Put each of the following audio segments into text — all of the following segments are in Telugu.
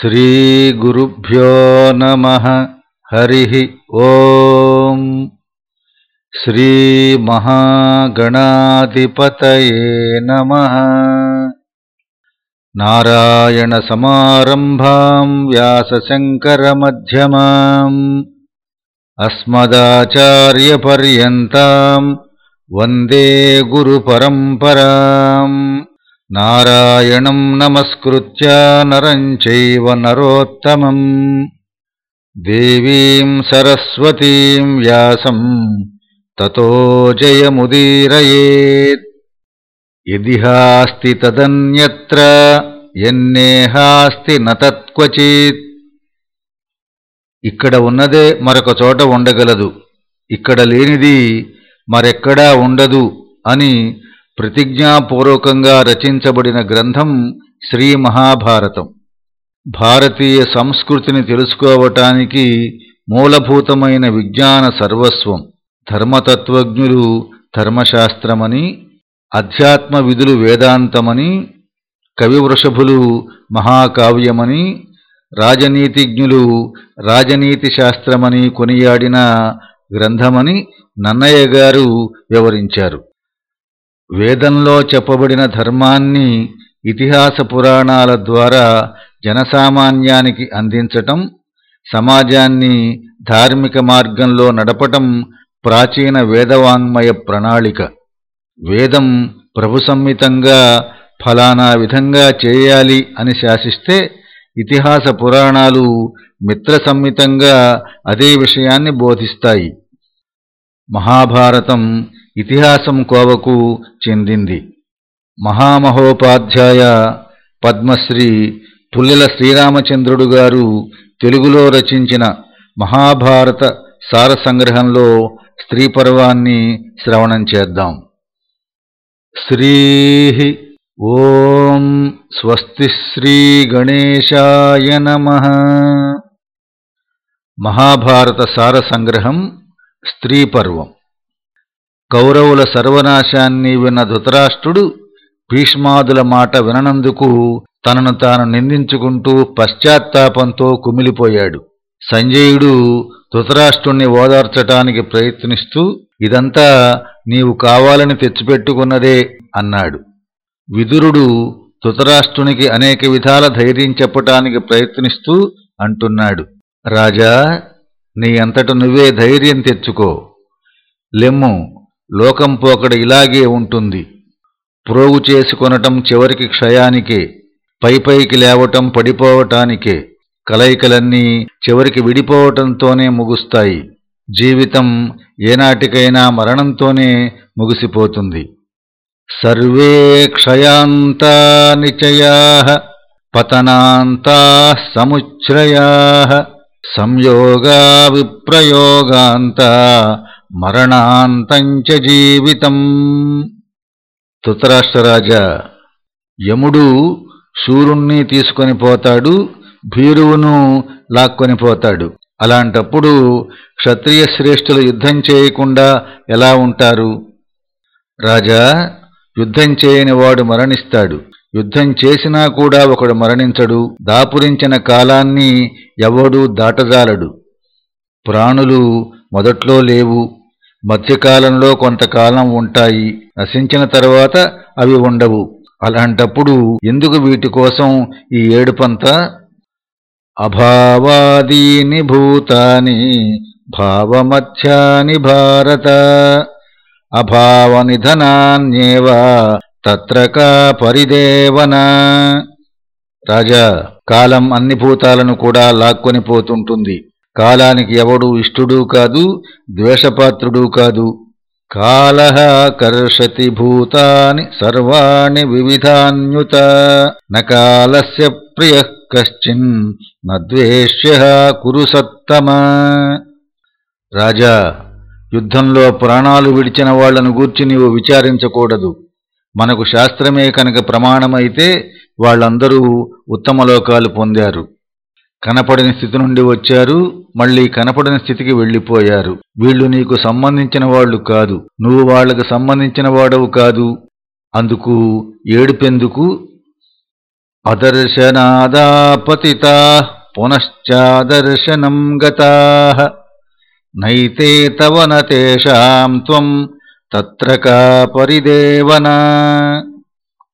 श्रीगुरुभ्यो नमः। हरिः ॐ श्रीमहागणाधिपतये नमः। नारायणसमारम्भाम् व्यासशङ्करमध्यमाम्। अस्मदाचार्यपर्यन्ताम् वन्दे गुरुपरम्पराम् నారాయణం నమస్కృత్య నరం చైవ నరోత్తమం. దేవీం సరస్వతీం వ్యాసం తతో జయముదీరయేత్. ఇదిహాస్తి తదన్యత్ర ఎన్నేహాస్తి నతత్వచిత్ ఇక్కడ ఉన్నదే మరొక చోట ఉండగలదు. ఇక్కడ లేనిది మరెక్కడా ఉండదు అని ప్రతిజ్ఞాపూర్వకంగా రచించబడిన గ్రంథం శ్రీ మహాభారతం. భారతీయ సంస్కృతిని తెలుసుకోవటానికి మూలభూతమైన విజ్ఞాన సర్వస్వం ధర్మతత్వజ్ఞులు ధర్మశాస్త్రమని అధ్యాత్మ విధులు వేదాంతమని కవివృషభులు మహాకావ్యమని రాజనీతిజ్ఞులు రాజనీతి శాస్త్రమని కొనియాడిన గ్రంథమని నన్నయ్య గారు వివరించారు. వేదంలో చెప్పబడిన ధర్మాన్ని ఇతిహాస పురాణాల ద్వారా జనసామాన్యానికి అందించటం సమాజాన్ని ధార్మిక మార్గంలో నడపటం ప్రాచీన వేదవాంగ్మయ ప్రణాళిక. వేదం ప్రభుసంహితంగా ఫలానా విధంగా చేయాలి అని శాసిస్తే ఇతిహాస పురాణాలు మిత్ర సంహితంగా అదే విషయాన్ని బోధిస్తాయి. మహాభారతం ఇతిహాసం కోవకు చెందింది. మహామహోపాధ్యాయ పద్మశ్రీ పుల్లెల శ్రీరామచంద్రుడు గారు తెలుగులో రచించిన మహాభారత సార సంగ్రహంలో స్త్రీ పర్వాన్ని శ్రవణం చేద్దాం. శ్రీ ఓం స్వస్తి శ్రీ గణేశాయ నమ. మహాభారత సార సంగ్రహం స్త్రీ పర్వం. కౌరవుల సర్వనాశాన్ని విన్న ధృతరాష్ట్రుడు భీష్మాదుల మాట విననందుకు తనను తాను నిందించుకుంటూ పశ్చాత్తాపంతో కుమిలిపోయాడు. సంజయుడు ధృతరాష్ట్రుణ్ణి ఓదార్చటానికి ప్రయత్నిస్తూ ఇదంతా నీవు కావాలని తెచ్చిపెట్టుకున్నదే అన్నాడు. విదురుడు ధృతరాష్ట్రునికి అనేక విధాల ధైర్యం చెప్పటానికి ప్రయత్నిస్తూ అంటున్నాడు. రాజా నీ అంతట నువ్వే ధైర్యం తెచ్చుకో. లెమ్ము లోకం పోకడ ఇలాగే ఉంటుంది. ప్రోగు చేసుకొనటం చివరికి క్షయానికే పైపైకి లేవటం పడిపోవటానికే కలయికలన్నీ చివరికి విడిపోవటంతోనే ముగుస్తాయి. జీవితం ఏనాటికైనా మరణంతోనే ముగిసిపోతుంది. సర్వే క్షయాంతా నిచయా పతనాంతా సముచ్రయా సంయోగా విప్రయోగాంతా మరణాంతంచ జీవితం. ధృతరాష్ట్రరాజా యముడు శూరుణ్ణి తీసుకొని పోతాడు భీరువును లాక్కొని పోతాడు. అలాంటప్పుడు క్షత్రియ శ్రేష్ఠులు యుద్ధం చేయకుండా ఎలా ఉంటారు? రాజా యుద్ధం చేయని వాడు మరణిస్తాడు. యుద్ధం చేసినా కూడా ఒకడు మరణించడు. దాపురించిన కాలాన్ని ఎవడూ దాటజాలడు. ప్రాణులు మొదట్లో లేవు. మధ్యకాలంలో కొంతకాలం ఉంటాయి. నశించిన తర్వాత అవి ఉండవు. అలాంటప్పుడు ఎందుకు వీటి కోసం ఈ ఏడుపంతా? అభావాదీని భూతాని భావమధ్యాని భారత అభావనిధనాన్యేవ తత్రకా పరిదేవన. రాజా కాలం అన్ని భూతాలను కూడా లాక్కొని పోతుంటుంది. కాలానికి ఎవడూ ఇష్టుడూ కాదు ద్వేషపాత్రుడూ కాదు. కాల కర్షతి భూతాని సర్వాణి వివిధాన్యుత. నకాలస్య ప్రియ కశ్చిన్ నద్వేష్య కురు సత్తమ. రాజా యుద్ధంలో ప్రాణాలు విడిచిన వాళ్ళను గూర్చి నీవు విచారించకూడదు. మనకు శాస్త్రమే కనుక ప్రమాణమైతే వాళ్ళందరూ ఉత్తమలోకాలు పొందారు. కనపడని స్థితి నుండి వచ్చారు మళ్ళీ కనపడని స్థితికి వెళ్ళిపోయారు. వీళ్ళు నీకు సంబంధించిన వాళ్ళు కాదు. నువ్వు వాళ్ళకు సంబంధించిన వాడవు కాదు. అందుకు ఏడుపెందుకు? అదర్శనాదాపతితా పునశ్చాదర్శనం గతా. నైతే తవ నేషాం త్వం తత్ర కా పరిదేవనా?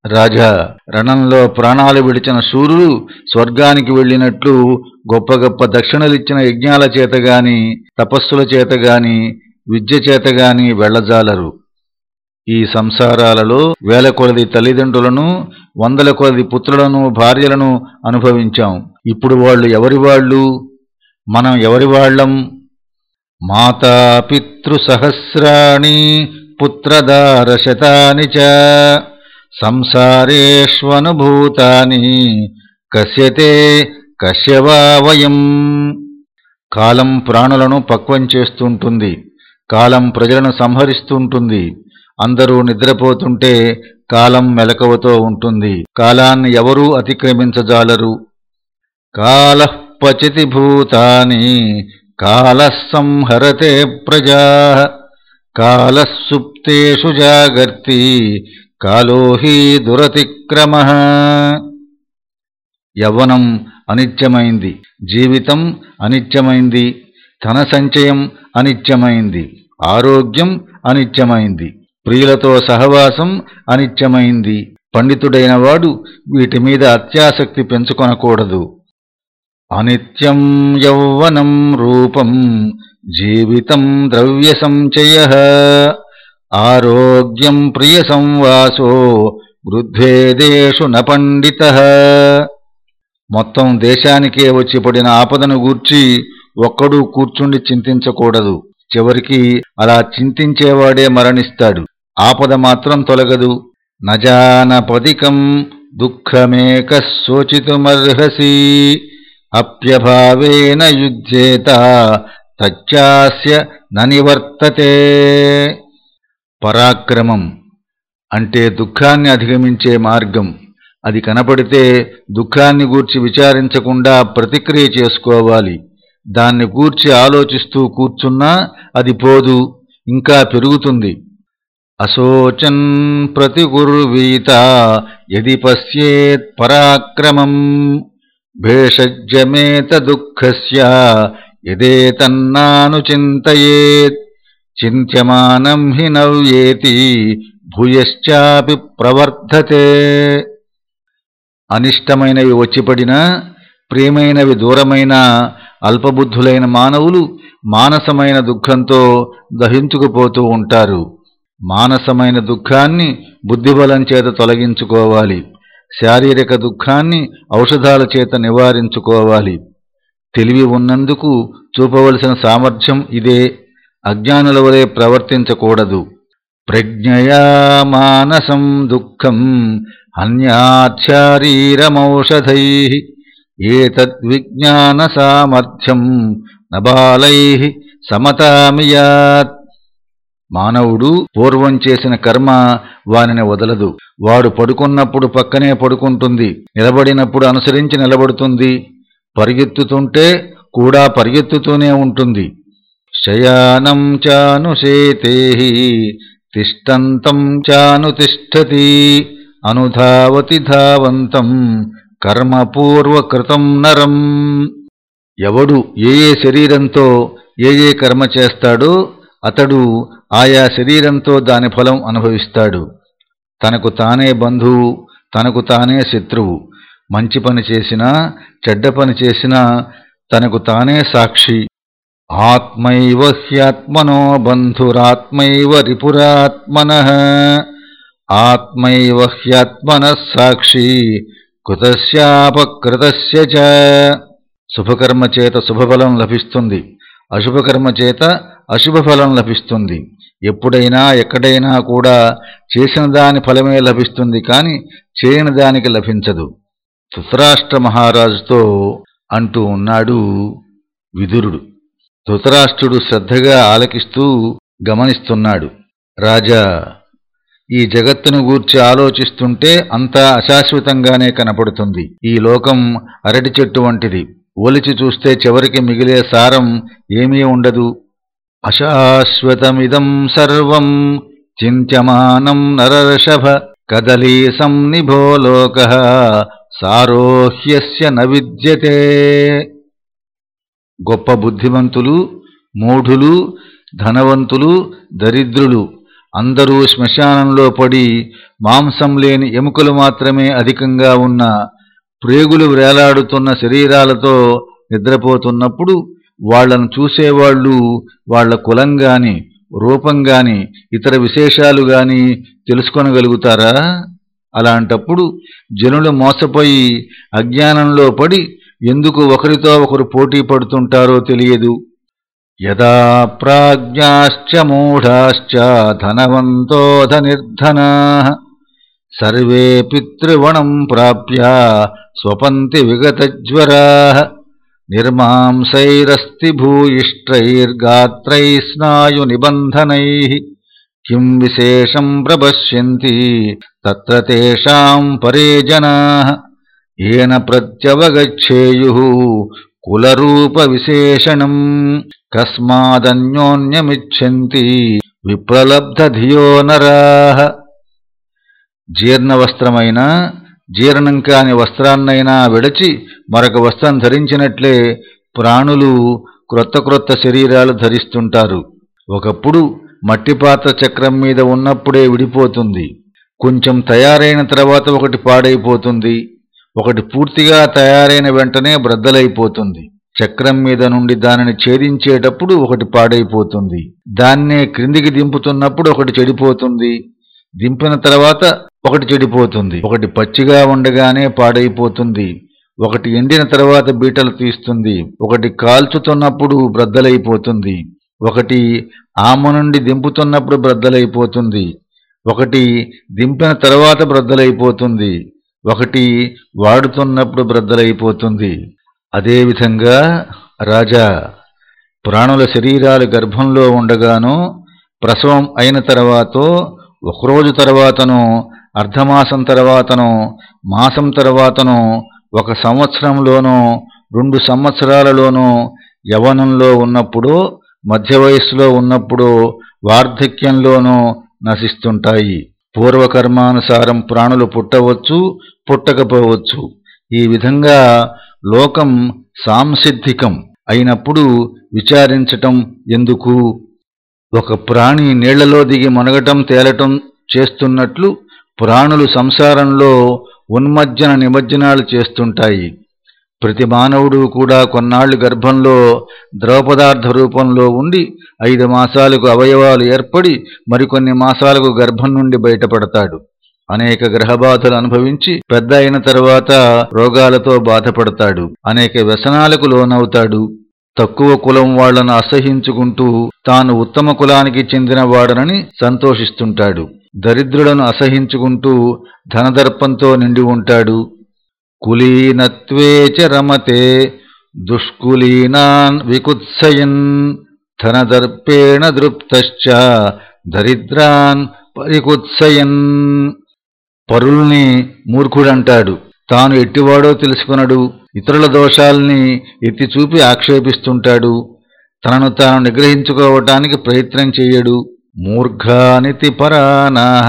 రాజా రణంలో ప్రాణాలు విడిచిన సూర్యుడు స్వర్గానికి వెళ్ళినట్లు గొప్ప గొప్ప దక్షిణలిచ్చిన యజ్ఞాల చేతగాని తపస్సుల చేతగాని విద్య చేతగాని వెళ్ళజాలరు ఈ సంసారాలలో వేల కొలది తల్లిదండ్రులను వందల కొలది పుత్రులను భార్యలను అనుభవించాం. ఇప్పుడు వాళ్ళు ఎవరి వాళ్ళు? మనం ఎవరి వాళ్ళం? మాతాపితృసహస్రాణి పుత్రదారశతాని చ సంసారేష్వనుభూతాని కశ్యతే కశ్యవా వయం కాలం ప్రాణులను పక్వం చేస్తుంటుంది కాలం ప్రజలను సంహరిస్తుంటుంది అందరూ నిద్రపోతుంటే కాలం మెలకువతో ఉంటుంది కాలాన్ని ఎవరూ అతిక్రమించజాలరు. కాల పచితి భూతాని కాల సంహరతే ప్రజా కాలసుప్తేషు జాగర్తి కాలో హీ దురతిక్రమ. యవ్వనం అనిత్యమైంది జీవితం అనిత్యమైంది ధన సంచయం అనిత్యమైంది ఆరోగ్యం అనిత్యమైంది ప్రియులతో సహవాసం అనిత్యమైంది. పండితుడైన వాడు వీటి మీద అత్యాసక్తి పెంచుకొనకూడదు. అనిత్యం యౌవనం రూపం జీవితం ద్రవ్య సంచయ ఆరోగ్యం ప్రియ సంవాసో వృద్ధేదేషు న పండిత. మొత్తం దేశానికే వచ్చి పడిన ఆపదను గూర్చి ఒక్కడూ కూర్చుండి చింతించకూడదు. చివరికి అలా చింతించేవాడే మరణిస్తాడు. ఆపద మాత్రం తొలగదు. నజానపదికం దుఃఖమేక శోచితుమర్హసి. అప్యభావేన యుద్ధేత తచ్చాస్య ననివర్తతే పరాక్రమం అంటే దుఃఖాన్ని అధిగమించే మార్గం. అది కనపడితే దుఃఖాన్ని గూర్చి విచారించకుండా ప్రతిక్రియ చేసుకోవాలి. దాన్ని గూర్చి ఆలోచిస్తూ కూర్చున్నా అది పోదు ఇంకా పెరుగుతుంది. అశోచన్ ప్రతిగుర్వీత యది పశ్యేత్ పరాక్రమం భేషజ్యమేత దుఃఖస్య యదేతన్నానుచింతయేత్ చింత్యమానం హి నవ్యేతి భూయశ్చాపి ప్రవర్ధతే. అనిష్టమైనవి వచ్చిపడినా ప్రియమైనవి దూరమైన అల్పబుద్ధులైన మానవులు మానసమైన దుఃఖంతో దహించుకుపోతూ ఉంటారు. మానసమైన దుఃఖాన్ని బుద్ధిబలం చేత తొలగించుకోవాలి. శారీరక దుఃఖాన్ని ఔషధాల చేత నివారించుకోవాలి. తెలివి ఉన్నందుకు చూపవలసిన సామర్థ్యం ఇదే. అజ్ఞానుల వలె ప్రవర్తించకూడదు. ప్రజ్ఞయా మానసం దుఃఖం హన్యాచారీరమౌషధై ఏతద్విజ్ఞాన సామర్థ్యం నబాలై సమతామియాత్ మానవుడు పూర్వం చేసిన కర్మ వానిని వదలదు. వాడు పడుకున్నప్పుడు పక్కనే పడుకుంటుంది. నిలబడినప్పుడు అనుసరించి నిలబడుతుంది. పరిగెత్తుతుంటే కూడా పరిగెత్తుతూనే ఉంటుంది. శయానం చానుశేతే తిష్టంతం చానుతిష్టతి అనుధావతి ధావంతం కర్మపూర్వకృతం నరం. ఎవడు ఏ ఏ శరీరంతో ఏ ఏ కర్మ చేస్తాడో అతడు ఆయా శరీరంతో దాని ఫలం అనుభవిస్తాడు. తనకు తానే బంధువు తనకు తానే శత్రువు. మంచి పని చేసినా చెడ్డ పని చేసినా తనకు తానే సాక్షి. ఆత్మైవ హ్యాత్మనో బంధురాత్మైవ రిపురాత్మన ఆత్మైవ హ్యాత్మన సాక్షి కృతస్యాపకృతస్య చ. శుభకర్మ చేత శుభఫలం లభిస్తుంది. అశుభకర్మ చేత అశుభఫలం లభిస్తుంది. ఎప్పుడైనా ఎక్కడైనా కూడా చేసిన దాని ఫలమే లభిస్తుంది కాని చేయని దానికి లభించదు. ధృతరాష్ట్ర మహారాజుతో అంటూ ఉన్నాడు విదురుడు. ధృతరాష్ట్రుడు శ్రద్ధగా ఆలకిస్తూ గమనిస్తున్నాడు. రాజా ఈ జగత్తును గూర్చి ఆలోచిస్తుంటే అంతా అశాశ్వతంగానే కనపడుతుంది. ఈ లోకం అరటి చెట్టు వంటిది. ఒలిచి చూస్తే చివరికి మిగిలే సారం ఏమీ ఉండదు. అశాశ్వతమిదం సర్వం చింత్యమానం నరర్షభ కదలీ సంనిభో లోక సారోహ్యస్య న విద్యతే. గొప్ప బుద్ధిమంతులు మూఢులు ధనవంతులు దరిద్రులు. అందరూ శ్మశానంలో పడి మాంసం లేని ఎముకలు మాత్రమే అధికంగా ఉన్న ప్రేగులు వేలాడుతున్న శరీరాలతో నిద్రపోతున్నప్పుడు వాళ్ళను చూసేవాళ్ళు వాళ్ళ కులం గాని రూపం గాని ఇతర విశేషాలు గాని తెలుసుకొనగలుగుతారా? అలాంటప్పుడు జనులు మోసపోయి అజ్ఞానంలో పడి ఎందుకు ఒకరితో ఒకరు పోటీ పడుతుంటారో తెలియదు. యదా ప్రాజ్ఞాశ్చ మూఢాశ్చ ధనవంతో ధనిర్ధనా సర్వే పితృవణం ప్రాప్య స్వపంతి విగతజ్వరా. నిర్మాంసైరస్తి భూయిష్ట్రైర్గాత్రై స్నాయు నిబంధనై కిం విశేషం ప్రపశ్యంతి తత్ర తేషాం పరే జనా. ఏన ప్రత్యవగచ్చేయు కులరూప విశేషణం కస్మాదన్యోన్యమిచ్చంతి విప్రలబ్ధధియో నరా. జీర్ణవస్త్రమైన జీర్ణం కాని వస్త్రాన్నైనా విడచి మరొక వస్త్రం ధరించినట్లే ప్రాణులు క్రొత్త క్రొత్త శరీరాలు ధరిస్తుంటారు. ఒకప్పుడు మట్టిపాత్ర చక్రం మీద ఉన్నప్పుడే విడిపోతుంది. కొంచెం తయారైన తర్వాత ఒకటి పాడైపోతుంది. ఒకటి పూర్తిగా తయారైన వెంటనే బ్రద్దలైపోతుంది. చక్రం మీద నుండి దానిని ఛేదించేటప్పుడు ఒకటి పాడైపోతుంది. దాన్నే క్రిందికి దింపుతున్నప్పుడు ఒకటి చెడిపోతుంది. దింపిన తర్వాత ఒకటి చెడిపోతుంది. ఒకటి పచ్చిగా ఉండగానే పాడైపోతుంది. ఒకటి ఎండిన తర్వాత బీటలు తీస్తుంది. ఒకటి కాల్చుతున్నప్పుడు బ్రద్దలైపోతుంది. ఒకటి ఆమె నుండి దింపుతున్నప్పుడు బ్రద్దలైపోతుంది. ఒకటి దింపిన తర్వాత బ్రద్దలైపోతుంది. ఒకటి వాడుతున్నప్పుడు బ్రద్దలైపోతుంది. అదేవిధంగా రాజా ప్రాణుల శరీరాలు గర్భంలో ఉండగానో ప్రసవం అయిన తర్వాత ఒకరోజు తర్వాతను అర్ధమాసం తర్వాతను మాసం తర్వాతను ఒక సంవత్సరంలోనూ రెండు సంవత్సరాలలోనూ యవనంలో ఉన్నప్పుడు మధ్య వయస్సులో ఉన్నప్పుడు వార్ధక్యంలోనూ నశిస్తుంటాయి. పూర్వకర్మానుసారం ప్రాణులు పుట్టవచ్చు పుట్టకపోవచ్చు. ఈ విధంగా లోకం సాంసిద్ధికం అయినప్పుడు విచారించటం ఎందుకు? ఒక ప్రాణి నీళ్ళలో దిగి మునగటం తేలటం చేస్తున్నట్లు ప్రాణులు సంసారంలో ఉన్మజ్జన నిమజ్జనాలు చేస్తుంటాయి. ప్రతి మానవుడు కూడా కొన్నాళ్ళు గర్భంలో ద్రవపదార్థ రూపంలో ఉండి ఐదు మాసాలకు అవయవాలు ఏర్పడి మరికొన్ని మాసాలకు గర్భం నుండి బయటపడతాడు. అనేక గ్రహబాధలు అనుభవించి పెద్ద అయిన తర్వాత రోగాలతో బాధపడతాడు. అనేక వ్యసనాలకు లోనవుతాడు. తక్కువ కులం వాళ్ళను అసహించుకుంటూ తాను ఉత్తమ కులానికి చెందినవాడనని సంతోషిస్తుంటాడు. దరిద్రులను అసహించుకుంటూ ధనదర్పంతో నిండి ఉంటాడు. కులీనత్వే చ రమతే దుష్కులీనాన్ వికుత్సయన్ ధనదర్పేణ దృప్తశ్చ దరిద్రాన్ పరికుత్సయన్. పరుల్ని మూర్ఖుడంటాడు. తాను ఎట్టివాడో తెలుసుకునడు. ఇతరుల దోషాల్ని ఎత్తిచూపి ఆక్షేపిస్తుంటాడు. తనను తాను నిగ్రహించుకోవటానికి ప్రయత్నం చెయ్యడు మూర్ఘానితి పరానాహ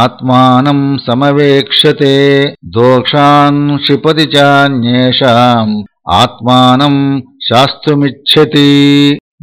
ఆత్మానం సమవేక్షతే దోషాన్ క్షిపతి చాన్యేషాం. ఆత్మానం శాస్త్రమిచ్చతి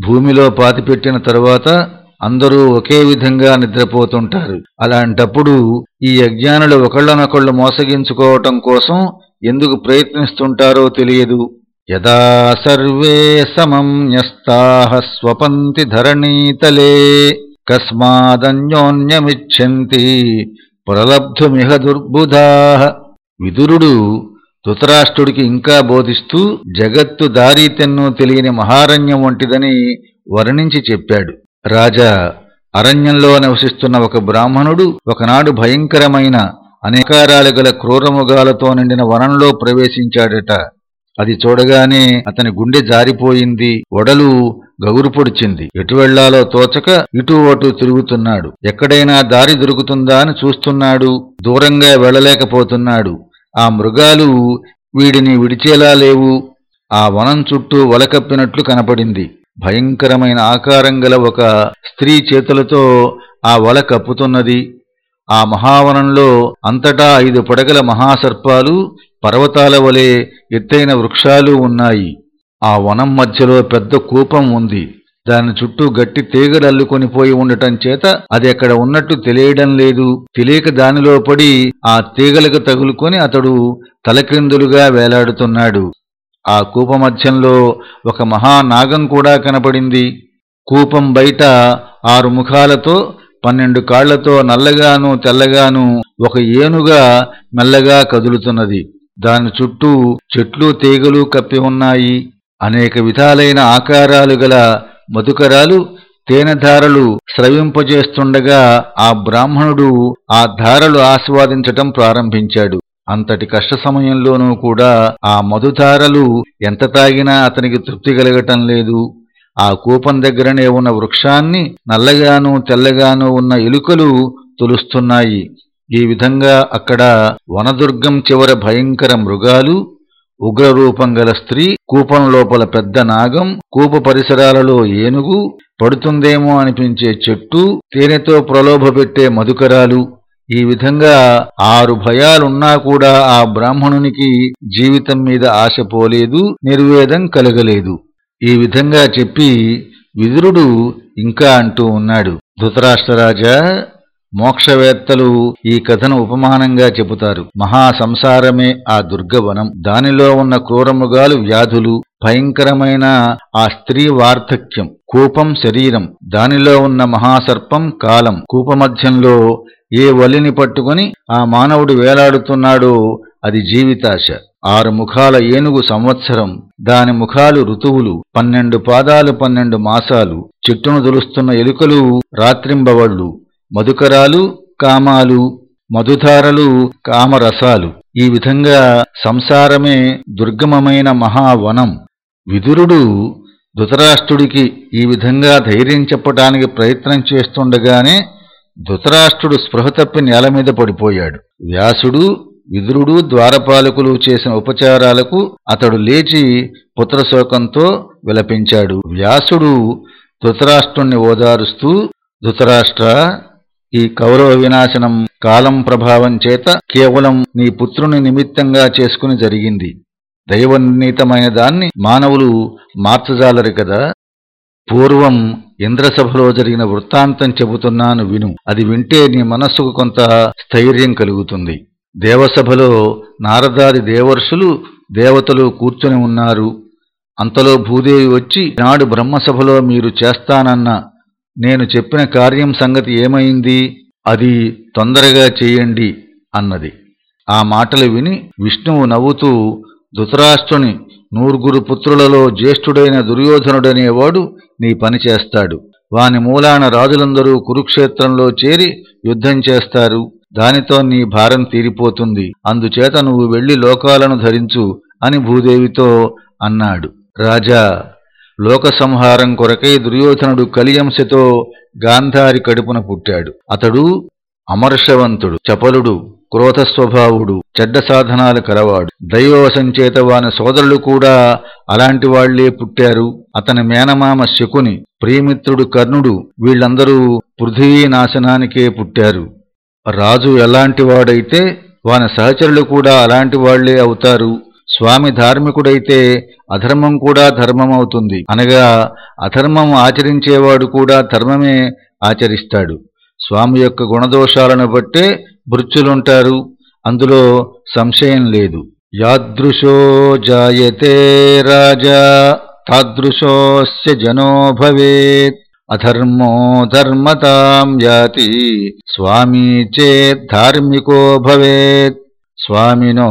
భూమిలో పాతిపెట్టిన తరువాత అందరూ ఒకే విధంగా నిద్రపోతుంటారు. అలాంటప్పుడు ఈ అజ్ఞానులు ఒకళ్ళనొకళ్ళు మోసగించుకోవటం కోసం ఎందుకు ప్రయత్నిస్తుంటారో తెలియదు. యదా సర్వే సమం న్యస్తాహ స్వపంతి ధరణీతలే. కస్మాదన్యోన్యమిచ్చంతి ప్రలబ్ధుమిహ దుర్బుధా. విదురుడు ధృతరాష్ట్రుడికి ఇంకా బోధిస్తూ జగత్తు దారీతెన్ను తెలియని మహారణ్యం వంటిదని వర్ణించి చెప్పాడు. రాజా అరణ్యంలో నివసిస్తున్న ఒక బ్రాహ్మణుడు ఒకనాడు భయంకరమైన అనేకారాలు గల క్రూరముగాలతో నిండిన వనంలో ప్రవేశించాడట. అది చూడగానే అతని గుండె జారిపోయింది. ఒడలు గగురు పొడిచింది. ఎటు వెళ్ళాలో తోచక ఇటు అటు తిరుగుతున్నాడు. ఎక్కడైనా దారి దొరుకుతుందా అని చూస్తున్నాడు. దూరంగా వెళ్ళలేకపోతున్నాడు. ఆ మృగాలు వీడిని విడిచేలా లేవు. ఆ వనం చుట్టూ వలకప్పినట్లు కనపడింది. భయంకరమైన ఆకారం గల ఒక స్త్రీ చేతులతో ఆ వల కప్పుతున్నది. ఆ మహావనంలో అంతటా ఐదు పడగల మహాసర్పాలు పర్వతాల వలె ఎత్తైన వృక్షాలు ఉన్నాయి. ఆ వనం మధ్యలో పెద్ద కూపం ఉంది. దాని చుట్టూ గట్టి తీగలల్లుకొని పోయి ఉండటం చేత అది అక్కడ ఉన్నట్టు తెలియడం లేదు. తెలియక దానిలో పడి ఆ తీగలకు తగులుకొని అతడు తలక్రిందులుగా వేలాడుతున్నాడు. ఆ కూప మధ్యంలో ఒక మహానాగం కూడా కనపడింది. కూపం బయట ఆరు ముఖాలతో పన్నెండు కాళ్ళతో నల్లగాను తెల్లగాను ఒక ఏనుగా మెల్లగా కదులుతున్నది. దాని చుట్టూ చెట్లు తీగలు కప్పి ఉన్నాయి. అనేక విధాలైన ఆకారాలు గల మధుకరాలు తేనెధారలు స్రవింపజేస్తుండగా ఆ బ్రాహ్మణుడు ఆ ధారలు ఆస్వాదించటం ప్రారంభించాడు. అంతటి కష్ట సమయంలోనూ కూడా ఆ మధుధారలు ఎంత తాగినా అతనికి తృప్తి కలగటం లేదు. ఆ కూపం దగ్గరనే ఉన్న వృక్షాన్ని నల్లగాను తెల్లగాను ఉన్న ఎలుకలు తొలుస్తున్నాయి. ఈ విధంగా అక్కడ వనదుర్గం చివర భయంకర మృగాలు ఉగ్రరూపం గల స్త్రీ కూపం లోపల పెద్ద నాగం కూప పరిసరాలలో ఏనుగు పడుతుందేమో అనిపించే చెట్టు తేనెతో ప్రలోభపెట్టే మధుకరాలు. ఈ విధంగా ఆరు భయాలున్నా కూడా ఆ బ్రాహ్మణునికి జీవితం మీద ఆశ పోలేదు నిర్వేదం కలగలేదు. ఈ విధంగా చెప్పి విదురుడు ఇంకా అంటూ ఉన్నాడు. ధృతరాష్ట్రరాజా మోక్షవేత్తలు ఈ కథను ఉపమానంగా చెబుతారు. మహా సంసారమే ఆ దుర్గవనం. దానిలో ఉన్న క్రూరముగాలు వ్యాధులు భయంకరమైన ఆ స్త్రీ వార్ధక్యం కూపం శరీరం. దానిలో ఉన్న మహాసర్పం కాలం. కూపమధ్యంలో ఏ వలిని పట్టుకుని ఆ మానవుడు వేలాడుతున్నాడో అది జీవితాశ. ఆరు ముఖాల ఏనుగు సంవత్సరం. దాని ముఖాలు ఋతువులు. పన్నెండు పాదాలు పన్నెండు మాసాలు. చెట్టును దులుస్తున్న ఎలుకలు రాత్రింబవళ్ళు. మధుకరాలు కామాలు మధుధారలు కామరసాలు. ఈ విధంగా సంసారమే దుర్గమమైన మహావనం. విదురుడు ధృతరాష్ట్రుడికి ఈ విధంగా ధైర్యం చెప్పటానికి ప్రయత్నం చేస్తుండగానే ధృతరాష్ట్రుడు స్పృహ తప్పి నేల మీద పడిపోయాడు. వ్యాసుడు విదురుడు ద్వారపాలకులు చేసిన ఉపచారాలకు అతడు లేచి పుత్రశోకంతో విలపించాడు. వ్యాసుడు ధృతరాష్ట్రుణ్ణి ఓదారుస్తూ ధృతరాష్ట్ర ఈ కౌరవ వినాశనం కాలం ప్రభావం చేత కేవలం నీ పుత్రుని నిమిత్తంగా చేసుకుని జరిగింది. దైవనీతమైన దాన్ని మానవులు మార్చజాలరు కదా. పూర్వం ఇంద్రసభలో జరిగిన వృత్తాంతం చెబుతున్నాను విను. అది వింటే నీ మనస్సుకు కొంత స్థైర్యం కలుగుతుంది. దేవసభలో నారదాది దేవర్షులు దేవతలు కూర్చుని ఉన్నారు. అంతలో భూదేవి వచ్చి నాడు బ్రహ్మసభలో మీరు చేస్తానన్న నేను చెప్పిన కార్యం సంగతి ఏమైంది? అది తొందరగా చేయండి అన్నది. ఆ మాటలు విని విష్ణువు నవ్వుతూ ధృతరాష్ట్రుని నూరుగురు పుత్రులలో జ్యేష్ఠుడైన దుర్యోధనుడనేవాడు నీ పని చేస్తాడు. వాని మూలాన రాజులందరూ కురుక్షేత్రంలో చేరి యుద్ధం చేస్తారు. దానితో నీ భారం తీరిపోతుంది. అందుచేత నువ్వు వెళ్ళి లోకాలను ధరించు అని భూదేవితో అన్నాడు. రాజా లోకసంహారం కొరకై దుర్యోధనుడు కలియంశతో గాంధారి కడుపున పుట్టాడు. అతడు అమర్షవంతుడు చపలుడు క్రోధస్వభావుడు చెడ్డ సాధనాలు కలవాడు. దైవవశంచేత వాని సోదరులు కూడా అలాంటి వాళ్ళే పుట్టారు. అతని మేనమామ శకుని ప్రియమిత్రుడు కర్ణుడు వీళ్ళందరూ పృథివీ నాశనానికే పుట్టారు. రాజు ఎలాంటి వాడైతే వాని సహచరులు కూడా అలాంటి వాళ్ళే అవుతారు. స్వామి ధార్మికుడైతే అధర్మం కూడా ధర్మమవుతుంది. అనగా అధర్మం ఆచరించేవాడు కూడా ధర్మమే ఆచరిస్తాడు. స్వామి యొక్క గుణదోషాలను బట్టే భృత్యులుంటారు అందులో సంశయం లేదు. యాదృశో జాయతే రాజా తాదృశోస్య జనో భవేత్. అధర్మో ధర్మతాం యాతి స్వామీ చేద్ధార్మికో భవేత్. స్వామినో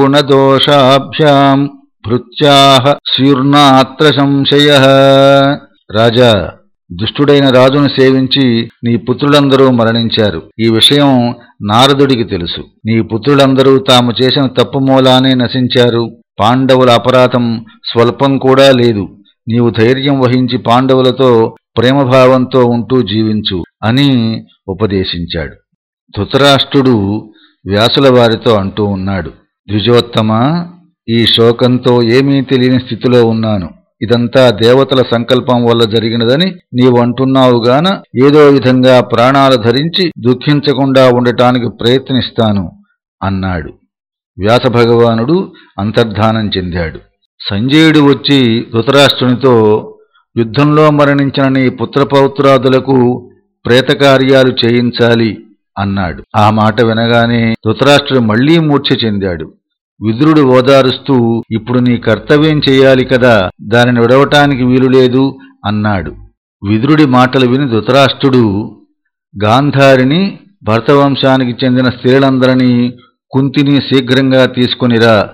గుణదోషాభ్యాం భృత్యాహ శీర్ణాత్ర సంశయ. రాజా దుష్టుడైన రాజును సేవించి నీ పుత్రులందరూ మరణించారు. ఈ విషయం నారదుడికి తెలుసు. నీ పుత్రులందరూ తాము చేసిన తప్పు మూలానే నశించారు. పాండవుల అపరాధం స్వల్పం కూడా లేదు. నీవు ధైర్యం వహించి పాండవులతో ప్రేమభావంతో ఉంటూ జీవించు అని ఉపదేశించాడు. ధృతరాష్ట్రుడు వ్యాసుల వారితో అంటూ ఉన్నాడు ద్విజోత్తమ ఈ శోకంతో ఏమీ తెలియని స్థితిలో ఉన్నాను. ఇదంతా దేవతల సంకల్పం వల్ల జరిగినదని నీవు అంటున్నావుగాన ఏదో విధంగా ప్రాణాలు ధరించి దుఃఖించకుండా ఉండటానికి ప్రయత్నిస్తాను అన్నాడు. వ్యాసభగవానుడు అంతర్ధానం చెందాడు. సంజయుడు వచ్చి ధృతరాష్ట్రునితో యుద్ధంలో మరణించిన నీ పుత్రపౌత్రాదులకు ప్రేతకార్యాలు చేయించాలి. అన్నాడు. ఆ మాట వినగానే ధృతరాష్ట్రుడు మళ్ళీ మూర్ఛ చెందాడు. విదురుడు ఓదారుస్తూ ఇప్పుడు నీ కర్తవ్యం చేయాలి కదా దానిని విడవటానికి వీలులేదు అన్నాడు. విదురుడి మాటలు విని ధృతరాష్ట్రుడు గాంధారిని భరతవంశానికి చెందిన స్త్రీలందరినీ కుంతిని శీఘ్రంగా తీసుకునిరా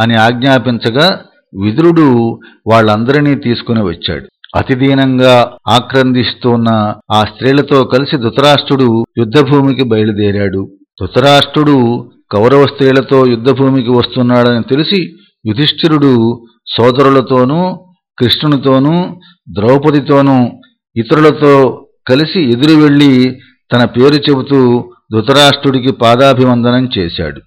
అని ఆజ్ఞాపించగా విదురుడు వాళ్ళందరినీ తీసుకుని వచ్చాడు. అతిదీనంగా ఆక్రందిస్తున్న ఆ స్త్రీలతో కలిసి ధృతరాష్ట్రుడు యుద్ధభూమికి బయలుదేరాడు. ధృతరాష్ట్రుడు కౌరవ స్త్రీలతో యుద్ధభూమికి వస్తున్నాడని తెలిసి యుధిష్ఠిరుడు సోదరులతోనూ కృష్ణునితోనూ ద్రౌపదితోనూ ఇతరులతో కలిసి ఎదురు వెళ్ళి తన పేరు చెబుతూ ధృతరాష్ట్రుడికి పాదాభివందనం చేశాడు.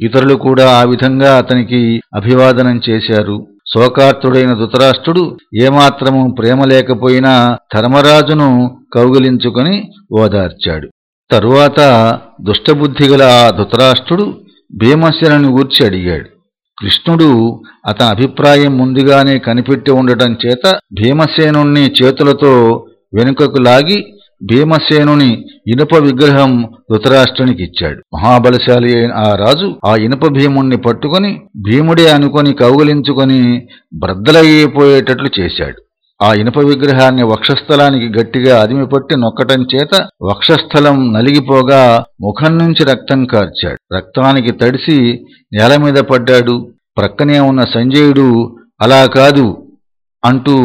ఇతరులు కూడా ఆ విధంగా అతనికి అభివాదనం చేశారు. శోకార్తుడైన ధృతరాష్ట్రుడు ఏమాత్రము ప్రేమ లేకపోయినా ధర్మరాజును కౌగిలించుకుని ఓదార్చాడు. తరువాత దుష్టబుద్ధిగల ఆ ధృతరాష్ట్రుడు భీమసేనుని గూర్చి అడిగాడు. కృష్ణుడు అతని అభిప్రాయం ముందుగానే కనిపెట్టి ఉండటం చేత భీమసేనుణ్ణి చేతులతో వెనుకకు లాగి భీమసేనుని ఇనుప విగ్రహం ధృతరాష్ట్రునికిచ్చాడు మహాబలశాలి అయిన ఆ రాజు ఆ ఇనుప భీముణ్ణి పట్టుకొని భీముడే అనుకొని కౌగలించుకొని బ్రద్దలయ్యిపోయేటట్లు చేశాడు. ఆ ఇనుప విగ్రహాన్ని వక్షస్థలానికి గట్టిగా అదిమిపట్టి నొక్కటం చేత వక్షస్థలం నలిగిపోగా ముఖం నుంచి రక్తం కార్చాడు. రక్తానికి తడిసి నేల మీద పడ్డాడు. ప్రక్కనే ఉన్న సంజయుడు అలా కాదు అంటూ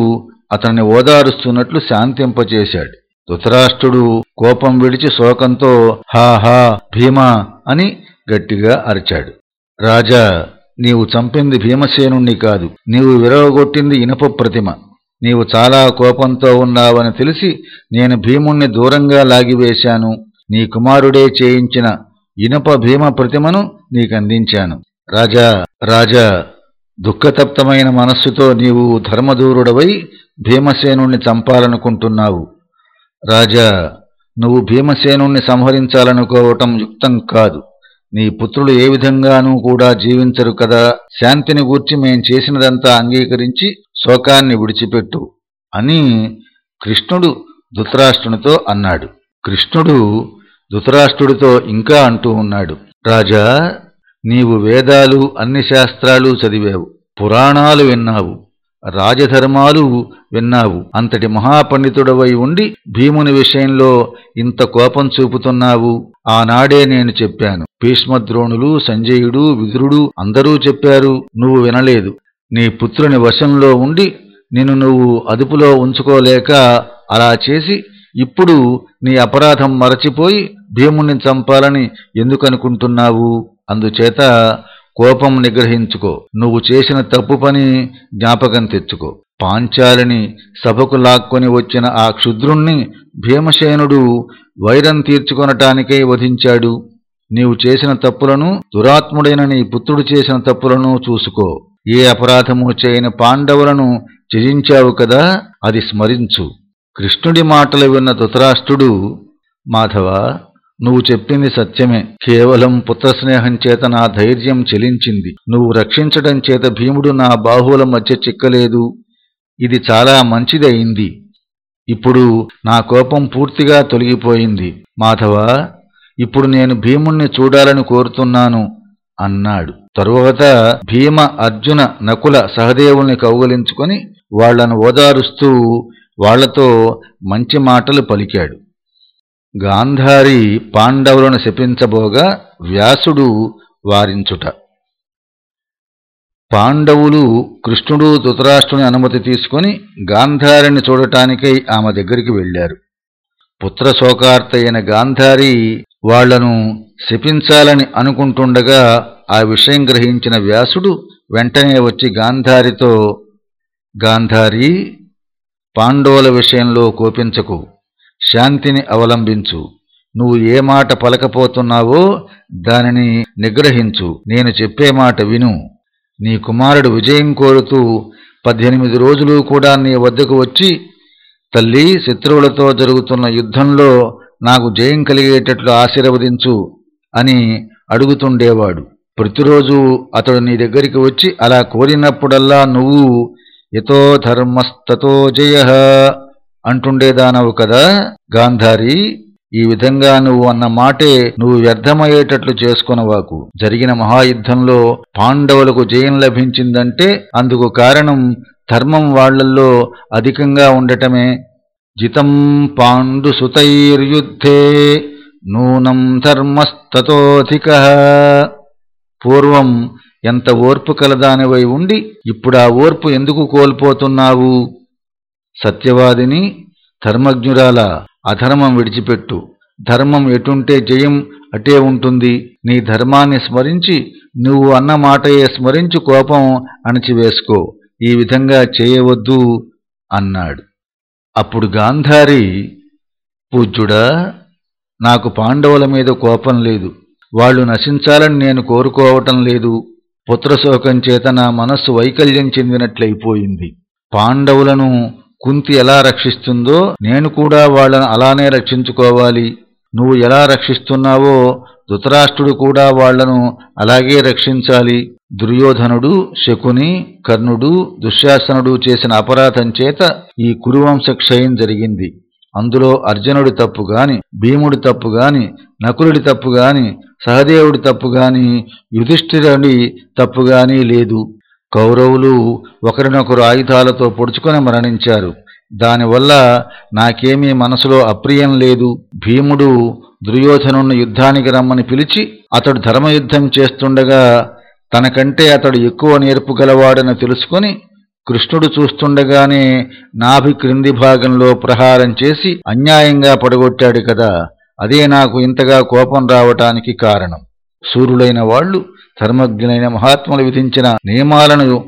అతన్ని ఓదారుస్తున్నట్లు శాంతింపచేశాడు. ధృతరాష్ట్రుడు కోపం విడిచి శోకంతో హా హా భీమా అని గట్టిగా అరిచాడు. రాజా నీవు చంపింది భీమసేనుణ్ణి కాదు. నీవు విరవగొట్టింది ఇనప ప్రతిమ. నీవు చాలా కోపంతో ఉన్నావని తెలిసి నేను భీముణ్ణి దూరంగా లాగివేశాను. నీ కుమారుడే చేయించిన ఇనప భీమ ప్రతిమను నీకందించాను. రాజా రాజా దుఃఖతప్తమైన మనస్సుతో నీవు ధర్మదూరుడవై భీమసేనుణ్ణి చంపాలనుకుంటున్నావు. రాజా నువ్వు భీమసేనుణ్ణి సంహరించాలనుకోవటం యుక్తం కాదు. నీ పుత్రులు ఏ విధంగానూ కూడా జీవించరు కదా. శాంతిని గూర్చి మేం చేసినదంతా అంగీకరించి శోకాన్ని విడిచిపెట్టు అని కృష్ణుడు ధృతరాష్ట్రునితో అన్నాడు. కృష్ణుడు ధృతరాష్ట్రుడితో ఇంకా అంటూ ఉన్నాడు. రాజా నీవు వేదాలు అన్ని శాస్త్రాలు చదివావు. పురాణాలు విన్నావు. రాజధర్మాలు విన్నావు. అంతటి మహాపండితుడవై ఉండి భీముని విషయంలో ఇంత కోపం చూపుతున్నావు. ఆనాడే నేను చెప్పాను. భీష్మద్రోణులు సంజయుడు విదురుడు అందరూ చెప్పారు. నువ్వు వినలేదు. నీ పుత్రుని వశంలో ఉండి నిన్ను నువ్వు అదుపులో ఉంచుకోలేక అలా చేసి ఇప్పుడు నీ అపరాధం మరచిపోయి భీముణ్ణి చంపాలని ఎందుకనుకుంటున్నావు? అందుచేత కోపం నిగ్రహించుకో. నువ్వు చేసిన తప్పు పని జ్ఞాపకం తెచ్చుకో. పాంచాలిని సభకు లాక్కొని వచ్చిన ఆ క్షుద్రుణ్ణి భీమసేనుడు వైరం తీర్చుకొనటానికై వధించాడు. నీవు చేసిన తప్పులను దురాత్ముడైన నీ పుత్రుడు చేసిన తప్పులను చూసుకో. ఏ అపరాధము చేయని పాండవులను త్యజించావు కదా అది స్మరించు. కృష్ణుడి మాటలు విన్న ధృతరాష్ట్రుడు మాధవ నువ్వు చెప్పింది సత్యమే. కేవలం పుత్రస్నేహం చేత నా ధైర్యం చెలించింది. నువ్వు రక్షించడం చేత భీముడు నా బాహువుల మధ్య చిక్కలేదు. ఇది చాలా మంచిదయింది. ఇప్పుడు నా కోపం పూర్తిగా తొలగిపోయింది. మాధవ ఇప్పుడు నేను భీముణ్ణి చూడాలని కోరుతున్నాను అన్నాడు. తరువాత భీమ అర్జున నకుల సహదేవుల్ని కౌగలించుకొని వాళ్ళను ఓదారుస్తూ వాళ్ళతో మంచి మాటలు పలికాడు. గాంధారి పాండవులను శపించబోగా వ్యాసుడు వారించుట. పాండవులు కృష్ణుడు ధృతరాష్ట్రుని అనుమతి తీసుకుని గాంధారిని చూడటానికై ఆమె దగ్గరికి వెళ్ళారు పుత్రశోకార్త అయిన గాంధారి వాళ్ళను శపించాలని అనుకుంటుండగా ఆ విషయం గ్రహించిన వ్యాసుడు వెంటనే వచ్చి గాంధారితో గాంధారి పాండవుల విషయంలో కోపించకు. శాంతిని అవలంబించు. నువ్వు ఏ మాట పలకపోతున్నావో దానిని నిగ్రహించు. నేను చెప్పే మాట విను. నీ కుమారుడు విజయం కోరుతూ పద్దెనిమిది రోజులు కూడా నీ వద్దకు వచ్చి తల్లి శత్రువులతో జరుగుతున్న యుద్ధంలో నాకు జయం కలిగేటట్లు ఆశీర్వదించు అని అడుగుతుండేవాడు. ప్రతిరోజు అతడు నీ దగ్గరికి వచ్చి అలా కోరినప్పుడల్లా నువ్వు యథోధర్మస్తతో జయ. అంటుండేదానవు కదా గాంధారి. ఈ విధంగా నువ్వు అన్న మాటే నువ్వు వ్యర్థమయ్యేటట్లు చేసుకునవాకు. జరిగిన మహాయుద్ధంలో పాండవులకు జయం లభించిందంటే అందుకు కారణం ధర్మం వాళ్ళల్లో అధికంగా ఉండటమే. జితం పాండుసుతైర్యుద్ధే నూనం ధర్మస్తతోధిక. పూర్వం ఎంత ఓర్పు కలదానివై ఉండి ఇప్పుడా ఓర్పు ఎందుకు కోల్పోతున్నావు? సత్యవాదిని ధర్మజ్ఞురాల అధర్మం విడిచిపెట్టు. ధర్మం ఎటుంటే జయం అటే ఉంటుంది. నీ ధర్మాన్ని స్మరించి నువ్వు అన్న మాటయే స్మరించి కోపం అణచివేసుకో. ఈ విధంగా చేయవద్దు అన్నాడు. అప్పుడు గాంధారి పూజ్యుడా నాకు పాండవుల మీద కోపం లేదు. వాళ్ళు నశించాలని నేను కోరుకోవటం లేదు. పుత్రశోకం చేత నా మనస్సు వైకల్యం చెందినట్లయిపోయింది. పాండవులను కుంతి ఎలా రక్షిస్తుందో నేను కూడా వాళ్ళను అలానే రక్షించుకోవాలి. నువ్వు ఎలా రక్షిస్తున్నావో ధృతరాష్ట్రుడు కూడా వాళ్ళను అలాగే రక్షించాలి. దుర్యోధనుడు శకుని కర్ణుడు దుశ్శాసనుడు చేసిన అపరాధం చేత ఈ కురువంశ క్షయం జరిగింది. అందులో అర్జునుడి తప్పు గాని భీముడి తప్పు గాని నకులుడి తప్పు గాని సహదేవుడి తప్పు గాని యుధిష్ఠిరుడి తప్పు గాని లేదు. కౌరవులు ఒకరినొకరు ఆయుధాలతో పొడుచుకొని మరణించారు. దానివల్ల నాకేమీ మనసులో అప్రియం లేదు. భీముడు దుర్యోధను యుద్ధానికి రమ్మని పిలిచి అతడు ధర్మయుద్ధం చేస్తుండగా తనకంటే అతడు ఎక్కువ నేర్పు గలవాడని తెలుసుకుని కృష్ణుడు చూస్తుండగానే నాభి క్రింది భాగంలో ప్రహారం చేసి అన్యాయంగా పడగొట్టాడు కదా. అదే నాకు ఇంతగా కోపం రావటానికి కారణం. సూర్యులైన వాళ్ళు ధర్మజ్ఞులైన మహాత్ములు విధించిన నియమాలను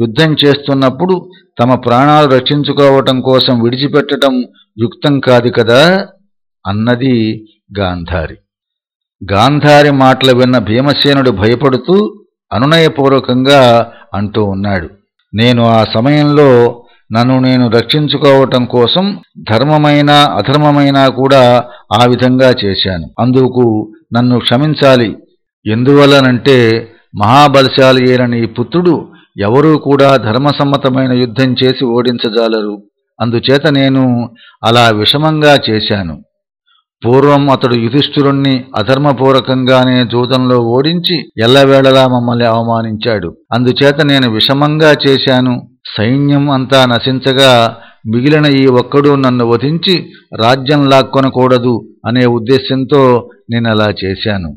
యుద్ధం చేస్తున్నప్పుడు తమ ప్రాణాలు రక్షించుకోవటం కోసం విడిచిపెట్టడం యుక్తం కాదు కదా? అన్నది గాంధారి. గాంధారి మాటలు విన్న భీమసేనుడు భయపడుతూ అనునయపూర్వకంగా అంటూ ఉన్నాడు. నేను ఆ సమయంలో నన్ను నేను రక్షించుకోవటం కోసం ధర్మమైన అధర్మమైనా కూడా ఆ విధంగా చేశాను. అందుకు నన్ను క్షమించాలి. ఎందువల్లనంటే మహాబలశాలి అయిన ఈ పుత్రుడు ఎవరూ కూడా ధర్మసమ్మతమైన యుద్ధం చేసి ఓడించజాలరు. అందుచేత నేను అలా విషమంగా చేశాను. పూర్వం అతడు యుధిష్ఠురుణ్ణి అధర్మపూర్వకంగానే జూతంలో ఓడించి ఎల్లవేళలా మమ్మల్ని అవమానించాడు. అందుచేత నేను విషమంగా చేశాను. సైన్యం అంతా నశించగా మిగిలిన ఈ ఒక్కడు నన్ను వధించి రాజ్యం లాక్కొనకూడదు అనే ఉద్దేశంతో నేను అలా చేశాను.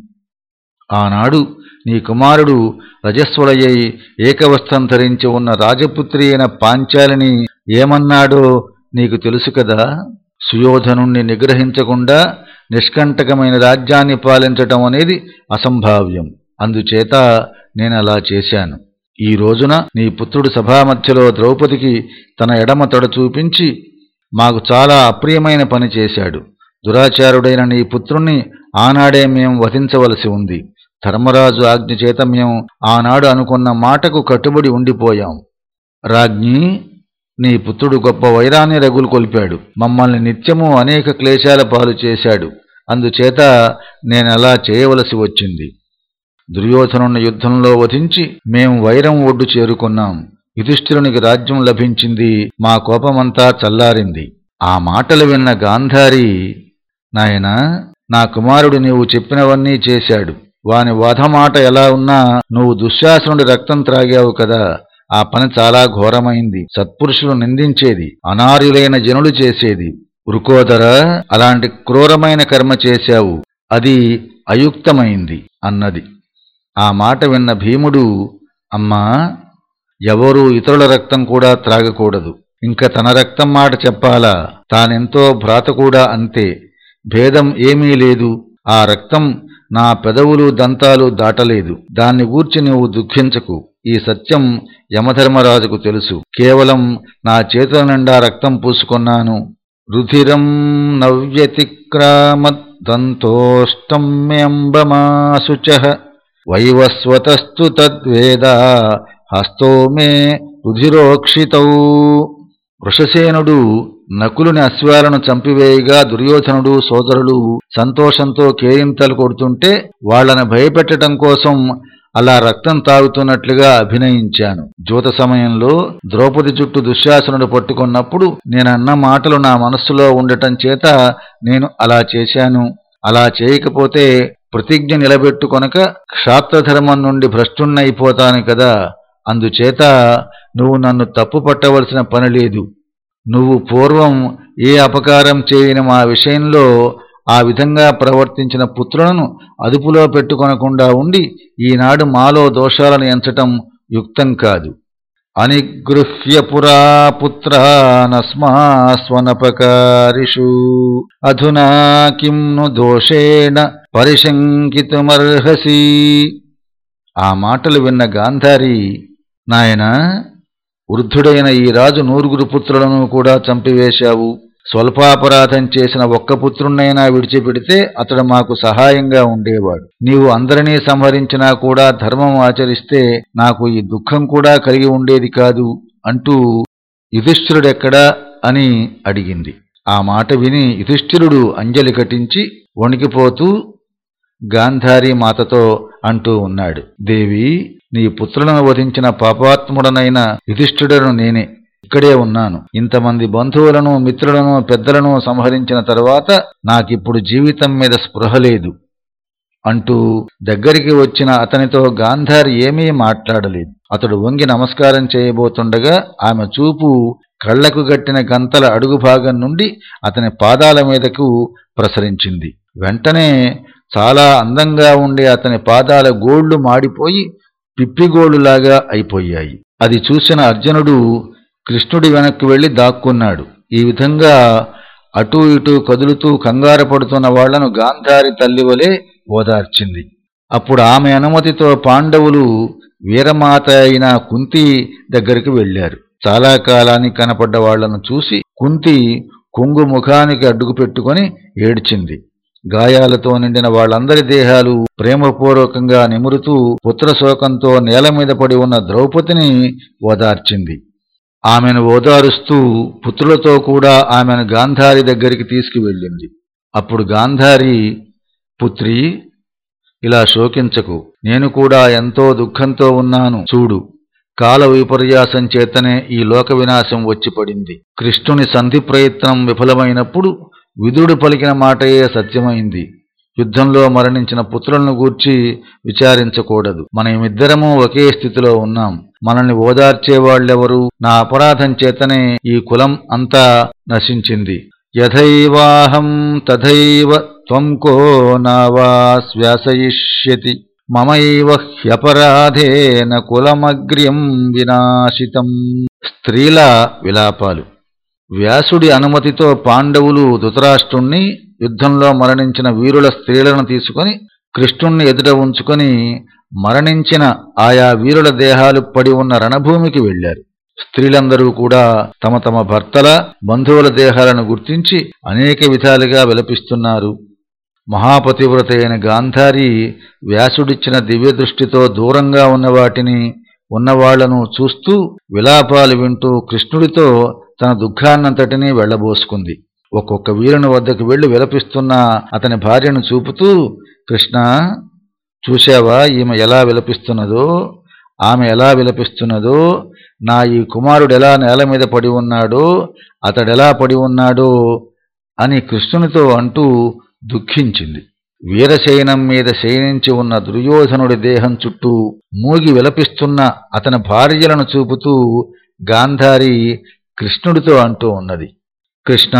ఆనాడు నీ కుమారుడు రజస్వలయ్యి ఏకవస్త్రం ధరించి ఉన్న రాజపుత్రి అయిన పాంచాలిని ఏమన్నాడో నీకు తెలుసు కదా? సుయోధనుణ్ణి నిగ్రహించకుండా నిష్కంటకమైన రాజ్యాన్ని పాలించటం అనేది అసంభావ్యం. అందుచేత నేను అలా చేశాను. ఈ రోజున నీ పుత్రుడు సభామధ్యలో ద్రౌపదికి తన ఎడమ తడ చూపించి మాకు చాలా అప్రియమైన పని చేశాడు. దురాచారుడైన నీ పుత్రుణ్ణి ఆనాడే మేం వధించవలసి ఉంది. ధర్మరాజు ఆజ్ఞ చేత మేము ఆనాడు అనుకున్న మాటకు కట్టుబడి ఉండిపోయాం. రాజ్ఞి నీ పుత్రుడు గొప్ప వైరాన్ని రగులు కొల్పాడు. మమ్మల్ని నిత్యము అనేక క్లేశాల పాలు చేశాడు. అందుచేత నేనలా చేయవలసి వచ్చింది. దుర్యోధనున్న యుద్ధంలో వధించి మేం వైరం ఒడ్డు చేరుకున్నాం. యుధిష్ఠిరునికి రాజ్యం లభించింది. మా కోపమంతా చల్లారింది. ఆ మాటలు విన్న గాంధారి నాయనా నా కుమారుడు నీవు చెప్పినవన్నీ చేశాడు. వాని వధమాట ఎలా ఉన్నా నువ్వు దుశ్శాసనుడి రక్తం త్రాగావు కదా. ఆ పని చాలా ఘోరమైంది. సత్పురుషులు నిందించేది అనార్యులైన జనులు చేసేది. వృకోదర అలాంటి క్రూరమైన కర్మ చేశావు. అది అయుక్తమైంది అన్నది. ఆ మాట విన్న భీముడు అమ్మా ఎవరూ ఇతరుల రక్తం కూడా త్రాగకూడదు. ఇంక తన రక్తం మాట చెప్పాలా? తానెంతో భ్రాత కూడా అంతే. భేదం ఏమీ లేదు. ఆ రక్తం నా పెదవులు దంతాలు దాటలేదు. దాన్ని గూర్చి నువ్వు దుఃఖించకు. ఈ సత్యం యమధర్మరాజుకు తెలుసు. కేవలం నా చేతుల నిండా రక్తం పూసుకున్నాను. రుధిరం నవ్యతిక్రామద్దంతోష్టమ్యంబమాశుచ వైవస్వతస్తు తద్వేద హస్తో మే రుధిరోక్షితౌ. వృషసేనుడు నకులుని అశ్వాలను చంపివేయగా దుర్యోధనుడు సోదరులు సంతోషంతో కేరింతలు కొడుతుంటే వాళ్ళను భయపెట్టడం కోసం అలా రక్తం తాగుతున్నట్లుగా అభినయించాను. జూత సమయంలో ద్రౌపది చుట్టూ దుశ్శాసనుడు పట్టుకున్నప్పుడు నేనన్న మాటలు నా మనస్సులో ఉండటం చేత నేను అలా చేశాను. అలా చేయకపోతే ప్రతిజ్ఞ నిలబెట్టుకొనక క్షాత్రధర్మం నుండి భ్రష్టున్నైపోతాను కదా. అందుచేత నువ్వు నన్ను తప్పు పట్టవలసిన పని లేదు. నువ్వు పూర్వం ఏ అపకారం చేయని మా విషయంలో ఆ విధంగా ప్రవర్తించిన పుత్రులను అదుపులో పెట్టుకొనకుండా ఉండి ఈనాడు మాలో దోషాలను ఎంచటం యుక్తం కాదు. అనిగృహ్య పురా పుత్రానస్మాస్వనపకారిషు అధునా కిం ను దోషేణ పరిశంకితుమర్హసి. ఆ మాటలు విన్న గాంధారి నాయనా వృద్ధుడైన ఈ రాజు నూరుగురు పుత్రులను కూడా చంపివేశావు. స్వల్పాపరాధం చేసిన ఒక్క పుత్రుణ్ణైనా విడిచిపెడితే అతడు మాకు సహాయంగా ఉండేవాడు. నీవు అందరినీ సంహరించినా కూడా ధర్మం ఆచరిస్తే నాకు ఈ దుఃఖం కూడా కలిగి ఉండేది కాదు అంటూ యుధిష్ఠిరుడెక్కడా అని అడిగింది. ఆ మాట విని యుధిష్ఠిరుడు అంజలి కటించి వణికిపోతూ గాంధారి మాతతో అంటూ ఉన్నాడు. దేవి నీ పుత్రులను వధించిన పాపాత్ముడనైన యుధిష్ఠుడను నేనే. ఇక్కడే ఉన్నాను. ఇంతమంది బంధువులను మిత్రులను పెద్దలను సంహరించిన తరువాత నాకిప్పుడు జీవితం మీద స్పృహ లేదు. అంటూ దగ్గరికి వచ్చిన అతనితో గాంధారి ఏమీ మాట్లాడలేదు. అతడు వంగి నమస్కారం చేయబోతుండగా ఆమె చూపు కళ్ళకు గట్టిన గంతల అడుగు భాగం నుండి అతని పాదాల మీదకు ప్రసరించింది. వెంటనే చాలా అందంగా ఉండే అతని పాదాల గోళ్ళు మాడిపోయి పిప్పిగోళ్ళులాగా అయిపోయాయి. అది చూసిన అర్జునుడు కృష్ణుడి వెనక్కి వెళ్ళి దాక్కున్నాడు. ఈ విధంగా అటూ ఇటూ కదులుతూ కంగారు పడుతున్న వాళ్ళను గాంధారి తల్లివలే ఓదార్చింది. అప్పుడు ఆమె అనుమతితో పాండవులు వీరమాత అయిన కుంతి దగ్గరికి వెళ్ళారు చాలా కాలానికి కనపడ్డ వాళ్ళను చూసి కుంతి కొంగు ముఖానికి అడ్డుకు పెట్టుకుని ఏడ్చింది. గాయాలతో నిండిన వాళ్ళందరి దేహాలు ప్రేమపూర్వకంగా నిమురుతూ పుత్రశోకంతో నేల మీద పడి ఉన్న ద్రౌపదిని ఓదార్చింది. ఆమెను ఓదారుస్తూ పుత్రులతో కూడా ఆమెను గాంధారి దగ్గరికి తీసుకువెళ్ళింది. అప్పుడు గాంధారి పుత్రి ఇలా శోకించకు. నేను కూడా ఎంతో దుఃఖంతో ఉన్నాను. చూడు కాల విపర్యాసం చేతనే ఈ లోక వినాశం వచ్చి పడింది. కృష్ణుని సంధి ప్రయత్నం విఫలమైనప్పుడు విదురుడు పలికిన మాటయే సత్యమైంది. యుద్ధంలో మరణించిన పుత్రులను గూర్చి విచారించకూడదు. మనమిద్దరము ఒకే స్థితిలో ఉన్నాం. మనల్ని ఓదార్చేవాళ్ళెవరు నా అపరాధం చేతనే ఈ కులం అంతా నశించింది. యథైవాహం తథైవ త్వం కో నావా మమైవ హ్యపరాధేన కులమగ్ర్యం వినాశితం. స్త్రీల విలాపాలు. వ్యాసుడి అనుమతితో పాండవులు ధృతరాష్ట్రుణ్ణి యుద్ధంలో మరణించిన వీరుల స్త్రీలను తీసుకొని కృష్ణుణ్ణి ఎదుట ఉంచుకొని మరణించిన ఆయా వీరుల దేహాలు పడి ఉన్న రణభూమికి వెళ్ళారు స్త్రీలందరూ కూడా తమ తమ భర్తల బంధువుల దేహాలను గుర్తించి అనేక విధాలుగా విలపిస్తున్నారు. మహాపతివ్రత అయిన గాంధారి వ్యాసుడిచ్చిన దివ్యదృష్టితో దూరంగా ఉన్న వాటిని ఉన్నవాళ్ళను చూస్తూ విలాపాలు వింటూ కృష్ణుడితో తన దుఃఖాన్నంతటినీ వెళ్ళబోసుకుంది ఒక్కొక్క వీరుని వద్దకు వెళ్ళి విలపిస్తున్న అతని భార్యను చూపుతూ కృష్ణ చూశావా? ఈమె ఎలా విలపిస్తున్నదో? ఆమె ఎలా విలపిస్తున్నదో? నా ఈ కుమారుడు ఎలా నేల మీద పడి ఉన్నాడో? అతడెలా పడి ఉన్నాడో? అని కృష్ణునితో అంటూ దుఃఖించింది. వీరశయనం మీద శయనించి ఉన్న దుర్యోధనుడి దేహం చుట్టూ మూగి విలపిస్తున్న అతని భార్యలను చూపుతూ గాంధారి కృష్ణుడితో అంటూ ఉన్నది. కృష్ణ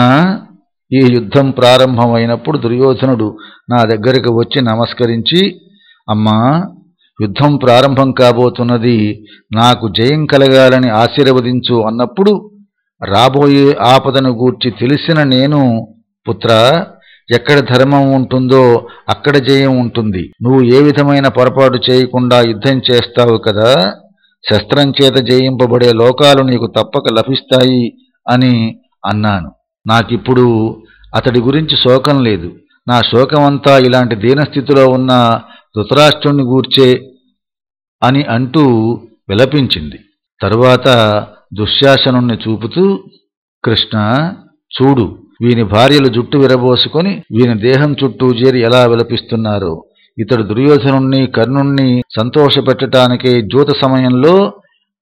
ఈ యుద్ధం ప్రారంభమైనప్పుడు దుర్యోధనుడు నా దగ్గరికి వచ్చి నమస్కరించి అమ్మా యుద్ధం ప్రారంభం కాబోతున్నది నాకు జయం కలగాలని ఆశీర్వదించు అన్నప్పుడు రాబోయే ఆపదను గూర్చి తెలిసిన నేను పుత్ర ఎక్కడ ధర్మం ఉంటుందో అక్కడ జయం ఉంటుంది. నువ్వు ఏ విధమైన పొరపాటు చేయకుండా యుద్ధం చేస్తావు కదా? శస్త్రం చేత జయింపబడే లోకాలు నీకు తప్పక లభిస్తాయి అని అన్నాను. నాకిప్పుడు అతడి గురించి శోకం లేదు. నా శోకమంతా ఇలాంటి దీనస్థితిలో ఉన్న ధృతరాష్ట్రుణ్ణి గూర్చే అని అంటూ విలపించింది. తరువాత దుశ్శాసనుణ్ణి చూపుతూ కృష్ణ చూడు వీని భార్యలు జుట్టు విరబోసుకొని వీని దేహం చుట్టూ చేరి ఎలా విలపిస్తున్నారో. ఇతడు దుర్యోధనుణ్ణి కర్ణుణ్ణి సంతోషపెట్టడానికే జూత సమయంలో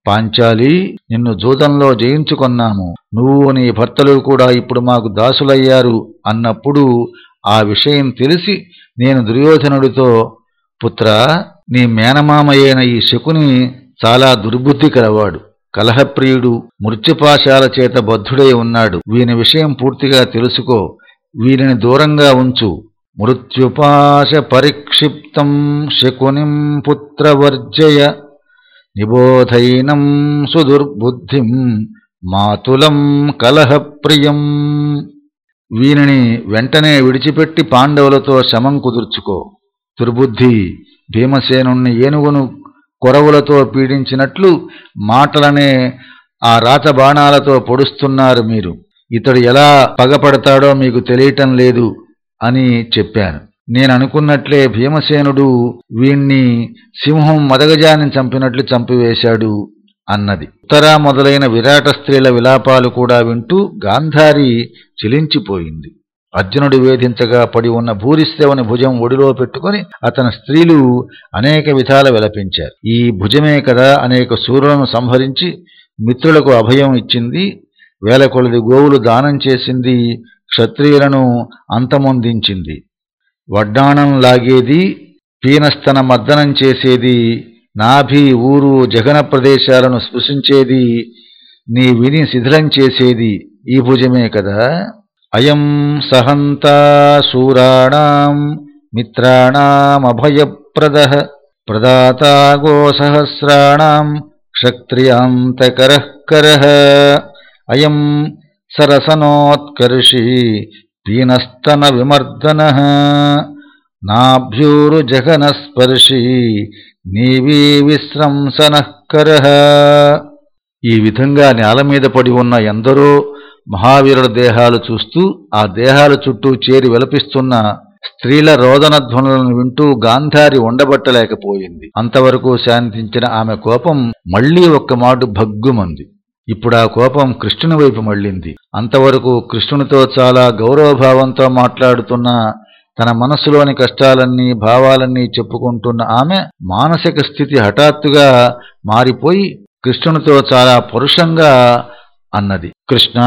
పాంచాలి నిన్ను జూతంలో జయించుకొన్నాము. నువ్వు నీ భర్తలు కూడా ఇప్పుడు మాకు దాసులయ్యారు అన్నప్పుడు ఆ విషయం తెలిసి నేను దుర్యోధనుడితో పుత్ర నీ మేనమామయైన ఈ శకుని చాలా దుర్బుద్ధి కలవాడు కలహప్రియుడు మృత్యుపాశాల చేత బద్ధుడై ఉన్నాడు. వీని విషయం పూర్తిగా తెలుసుకో. వీరిని దూరంగా ఉంచు. మృత్యుపాశ పరిక్షిప్తం శకునిం పుత్రవర్జయ నిబోధైనం సుదుర్బుద్ధిం మాతులం కలహప్రియం వీనిని వెంటనే విడిచిపెట్టి పాండవులతో శమం కుదుర్చుకో. దుర్బుద్ధి భీమసేనుణ్ణి ఏనుగును కొరవులతో పీడించినట్లు మాటలనే ఆ రాత బాణాలతో పొడుస్తున్నారు మీరు. ఇతడు ఎలా పగపడతాడో మీకు తెలియటం లేదు. అని చెప్పాను. నేను అనుకున్నట్లే భీమసేనుడు వీణ్ణి సింహం మదగజాన్ని చంపినట్లు చంపివేశాడు అన్నది. ఉత్తరా మొదలైన విరాట స్త్రీల విలాపాలు కూడా వింటూ గాంధారి చిలించిపోయింది. అర్జునుడు వేధించగా పడి ఉన్న భూరిశ్రవని భుజం ఒడిలో పెట్టుకుని అతని స్త్రీలు అనేక విధాల విలపించారు. ఈ భుజమే కదా అనేక సూర్యులను సంహరించి మిత్రులకు అభయం ఇచ్చింది వేల కొలది గోవులు దానం చేసింది క్షత్రియులను అంతమొందించింది. వడ్డాణం లాగేది పీనస్తన మర్దనం చేసేది నాభి ఊరు జగన ప్రదేశాలను స్పృశించేది నీ విని శిథిలం చేసేది ఈ భుజమే కదా? అయం సహంతా శూరాణం మిత్రాణమభయప్రద ప్రదాతా గోసహస్రాణం క్షత్రియాంతకరః అయం సరసనోత్కర్షి పీనస్తన విమర్దన నాభ్యూరుజఘనస్పర్శి నీవీ విశ్రంసనకర ఈ విధంగా నేల మీద పడి ఉన్న ఎందరో మహావీరుల దేహాలు చూస్తూ ఆ దేహాల చుట్టూ చేరి విలపిస్తున్న స్త్రీల రోదనధ్వనులను వింటూ గాంధారి ఉండబట్టలేకపోయింది. అంతవరకు శాంతించిన ఆమె కోపం మళ్ళీ ఒక్క మాటు భగ్గుమంది. ఇప్పుడా కోపం కృష్ణుని వైపు మళ్ళింది. అంతవరకు కృష్ణునితో చాలా గౌరవభావంతో మాట్లాడుతున్న తన మనస్సులోని కష్టాలన్నీ భావాలన్నీ చెప్పుకుంటున్న ఆమె మానసిక స్థితి హఠాత్తుగా మారిపోయి కృష్ణునితో చాలా పరుషంగా అన్నది. కృష్ణ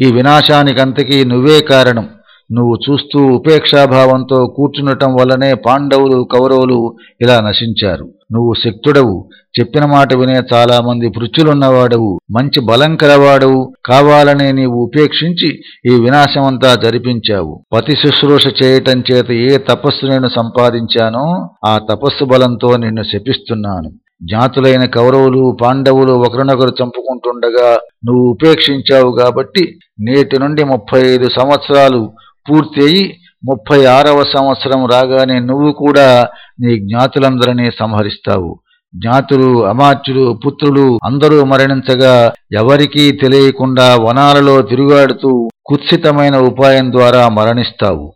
ఈ వినాశానికంతకీ నువ్వే కారణం. నువ్వు చూస్తూ ఉపేక్షాభావంతో కూర్చుండటం వల్లనే పాండవులు కౌరవులు ఇలా నశించారు. నువ్వు శక్తుడవు. చెప్పిన మాట వినే చాలామంది పృచ్చులున్నవాడవు మంచి బలం కలవాడవు. కావాలనే నీవు ఉపేక్షించి ఈ వినాశమంతా జరిపించావు. పతి శుశ్రూష చేయటం చేత ఏ తపస్సు నేను సంపాదించానో ఆ తపస్సు బలంతో నిన్ను శపిస్తున్నాను. జ్ఞాతులైన కౌరవులు పాండవులు ఒకరినొకరు చంపుకుంటుండగా నువ్వు ఉపేక్షించావు కాబట్టి నేటి నుండి ముప్పై ఐదు సంవత్సరాలు పూర్తి అయి ముప్పై ఆరవ సంవత్సరం రాగానే నువ్వు కూడా నీ జ్ఞాతులందరినీ సంహరిస్తావు. జ్ఞాతులు అమాత్యులు పుత్రులు అందరూ మరణించగా ఎవరికీ తెలియకుండా వనాలలో తిరుగాడుతూ కుత్సితమైన ఉపాయం ద్వారా మరణిస్తావు.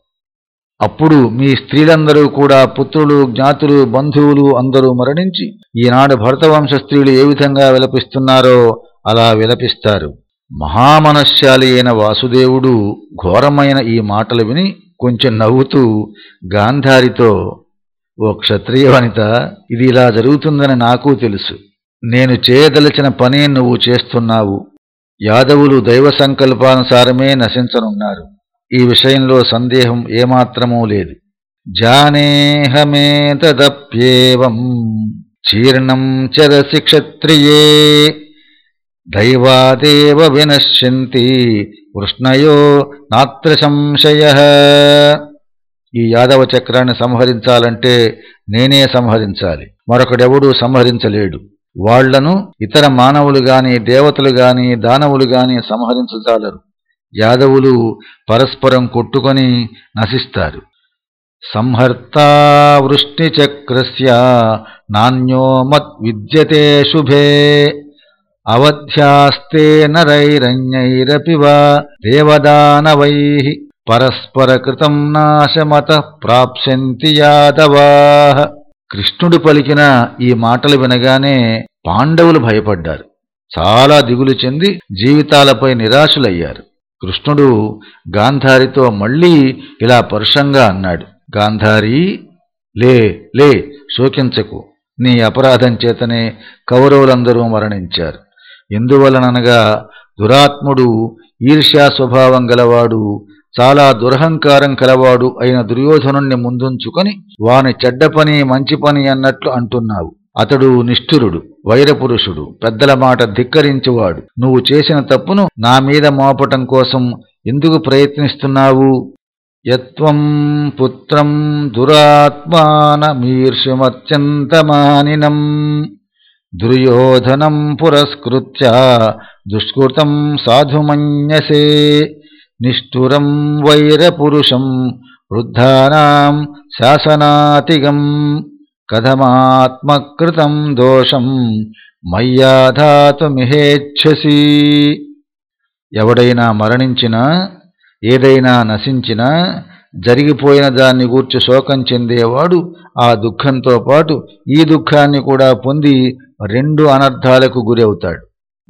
అప్పుడు మీ స్త్రీలందరూ కూడా పుత్రులు జ్ఞాతులు బంధువులు అందరూ మరణించి ఈనాడు భరతవంశ స్త్రీలు ఏ విధంగా విలపిస్తున్నారో అలా విలపిస్తారు. మహామనశ్శాలి అయిన వాసుదేవుడు ఘోరమైన ఈ మాటలు విని కొంచెం నవ్వుతూ గాంధారితో ఓ క్షత్రియ వనిత ఇది ఇలా జరుగుతుందని నాకు తెలుసు. నేను చేయదలిచిన పని నువ్వు చేస్తున్నావు. యాదవులు దైవ సంకల్పానుసారమే నశించనున్నారు. ఈ విషయంలో సందేహం ఏమాత్రమూ లేదు. జానేహమేతదప్యేవం. చీర్ణం చరసి క్షత్రియే. దైవాదేవ వినశ్యంతి కృష్ణయో నాత్ర సంశయ. ఈ యాదవ చక్రాన్ని సంహరించాలంటే నేనే సంహరించాలి. మరొకడెవడూ సంహరించలేడు. వాళ్ళను ఇతర మానవులు గాని దేవతలు గాని దానవులు గాని సంహరించజాలరు. యాదవులు పరస్పరం కొట్టుకొని నశిస్తారు. సంహర్తా వృష్టిచక్రస్య నాణ్యో మద్విద్యతే శుభే. అవధ్యాస్తే నరైరణ్యైరపి వా దేవదానవై పరస్పరకృతం నాశమత ప్రాప్స్యంతి యాదవా కృష్ణుడు పలికిన ఈ మాటలు వినగానే పాండవులు భయపడ్డారు. చాలా దిగులు చెంది జీవితాలపై నిరాశులయ్యారు. కృష్ణుడు గాంధారితో మళ్ళీ ఇలా పరుషంగా అన్నాడు గాంధారి లే లే శోకించకు. నీ అపరాధం చేతనే కౌరవులందరూ మరణించారు. ఎందువలననగా దురాత్ముడు ఈర్ష్యా స్వభావం గలవాడు చాలా దురహంకారం కలవాడు అయిన దుర్యోధనుణ్ణి ముందుంచుకొని వాని చెడ్డ పని మంచి పని అన్నట్లు అంటున్నావు. అతడు నిష్ఠురుడు వైరపురుషుడు పెద్దల మాట ధిక్కరించువాడు. నువ్వు చేసిన తప్పును నా మీద మోపటం కోసం ఎందుకు ప్రయత్నిస్తున్నావు? యత్వం పుత్రం దురాత్మానమీర్షుమత్యంతమానినం. దుర్యోధనం పురస్కృత్య దుష్కృతం సాధుమన్యసే. నిష్ఠురం వైరపురుషం వృద్ధానాం శాసనాతిగం కథమాత్మకృతం దోషం మయ్యాధాతుమిహేచ్ఛసి ఎవడైనా మరణించినా ఏదైనా నశించినా జరిగిపోయిన దాన్ని గూర్చి శోకం చెందేవాడు ఆ దుఃఖంతో పాటు ఈ దుఃఖాన్ని కూడా పొంది రెండు అనర్థాలకు గురవుతాడు.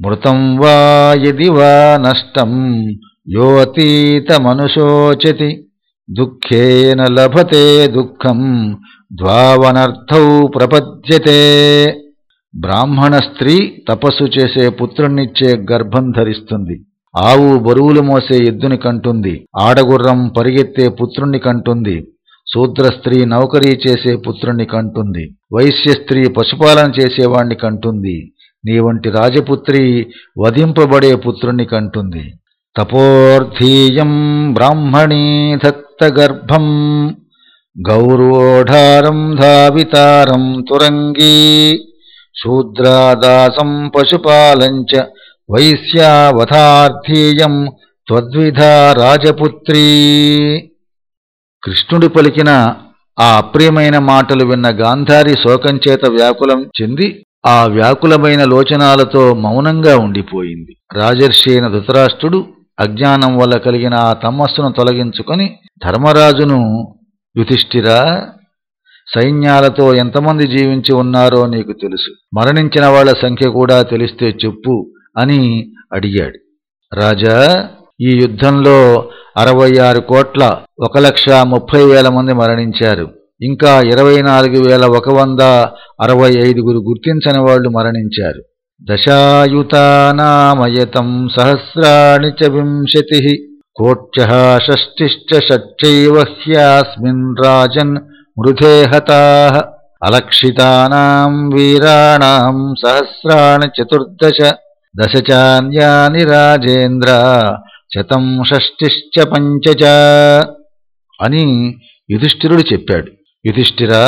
మృతం వా యది వా నష్టం యోతీతమనుశోచతి దుఃఖేన లభతే దుఃఖం ద్వావనర్థౌ ప్రపద్యతే. బ్రాహ్మణ స్త్రీ తపస్సు చేసే పుత్రుణ్ణిచ్చే గర్భం ధరిస్తుంది. ఆవు బరువులు మోసే ఎద్దుని కంటుంది ఆడగుర్రం పరిగెత్తే పుత్రుణ్ణి కంటుంది శూద్ర స్త్రీ నౌకరీ చేసే పుత్రుణ్ణి కంటుంది వైశ్య స్త్రీ పశుపాలన చేసేవాణ్ణి కంటుంది నీ వంటి రాజపుత్రి వధింపబడే పుత్రుణ్ణి కంటుంది. తపోర్ధీయం బ్రాహ్మణీ దత్తగర్భం గౌరోఢారం ధావితారం తురంగీ శూద్రాదాసం పశుపాలంచ వైశ్యావతార్థీయం త్వద్విధా రాజపుత్రీ. కృష్ణుడు పలికిన ఆ అప్రియమైన మాటలు విన్న గాంధారి శోకంచేత వ్యాకులం చెంది ఆ వ్యాకులమైన లోచనాలతో మౌనంగా ఉండిపోయింది. రాజర్షి అయిన ధృతరాష్ట్రుడు అజ్ఞానం వల్ల కలిగిన ఆ తమస్సును తొలగించుకొని ధర్మరాజును యుధిష్ఠిరా సైన్యాలతో ఎంతమంది జీవించి ఉన్నారో నీకు తెలుసు. మరణించిన వాళ్ళ సంఖ్య కూడా తెలిస్తే చెప్పు. అని అడిగాడు. రాజా ఈ యుద్ధంలో అరవై ఆరు కోట్ల ఒక లక్ష ముప్పై వేల మంది మరణించారు. ఇంకా ఇరవై నాలుగు వేల ఒక వంద అరవై ఐదుగురు గుర్తించని వాళ్ళు మరణించారు. దశాయుతానామయతం సహస్రాణి చ వింశతి కోట్య షష్టిశ్చ షట్చైవ హ్యాస్మిన్ రాజన్ మృధే హతా అలక్షితానాం వీరాణాం సహస్రాణి చతుర్దశ దశచాన్యాని రాజేంద్ర శతం షష్టిశ్చ పంచ అని యుధిష్ఠిరుడు చెప్పాడు. యుధిష్ఠిరా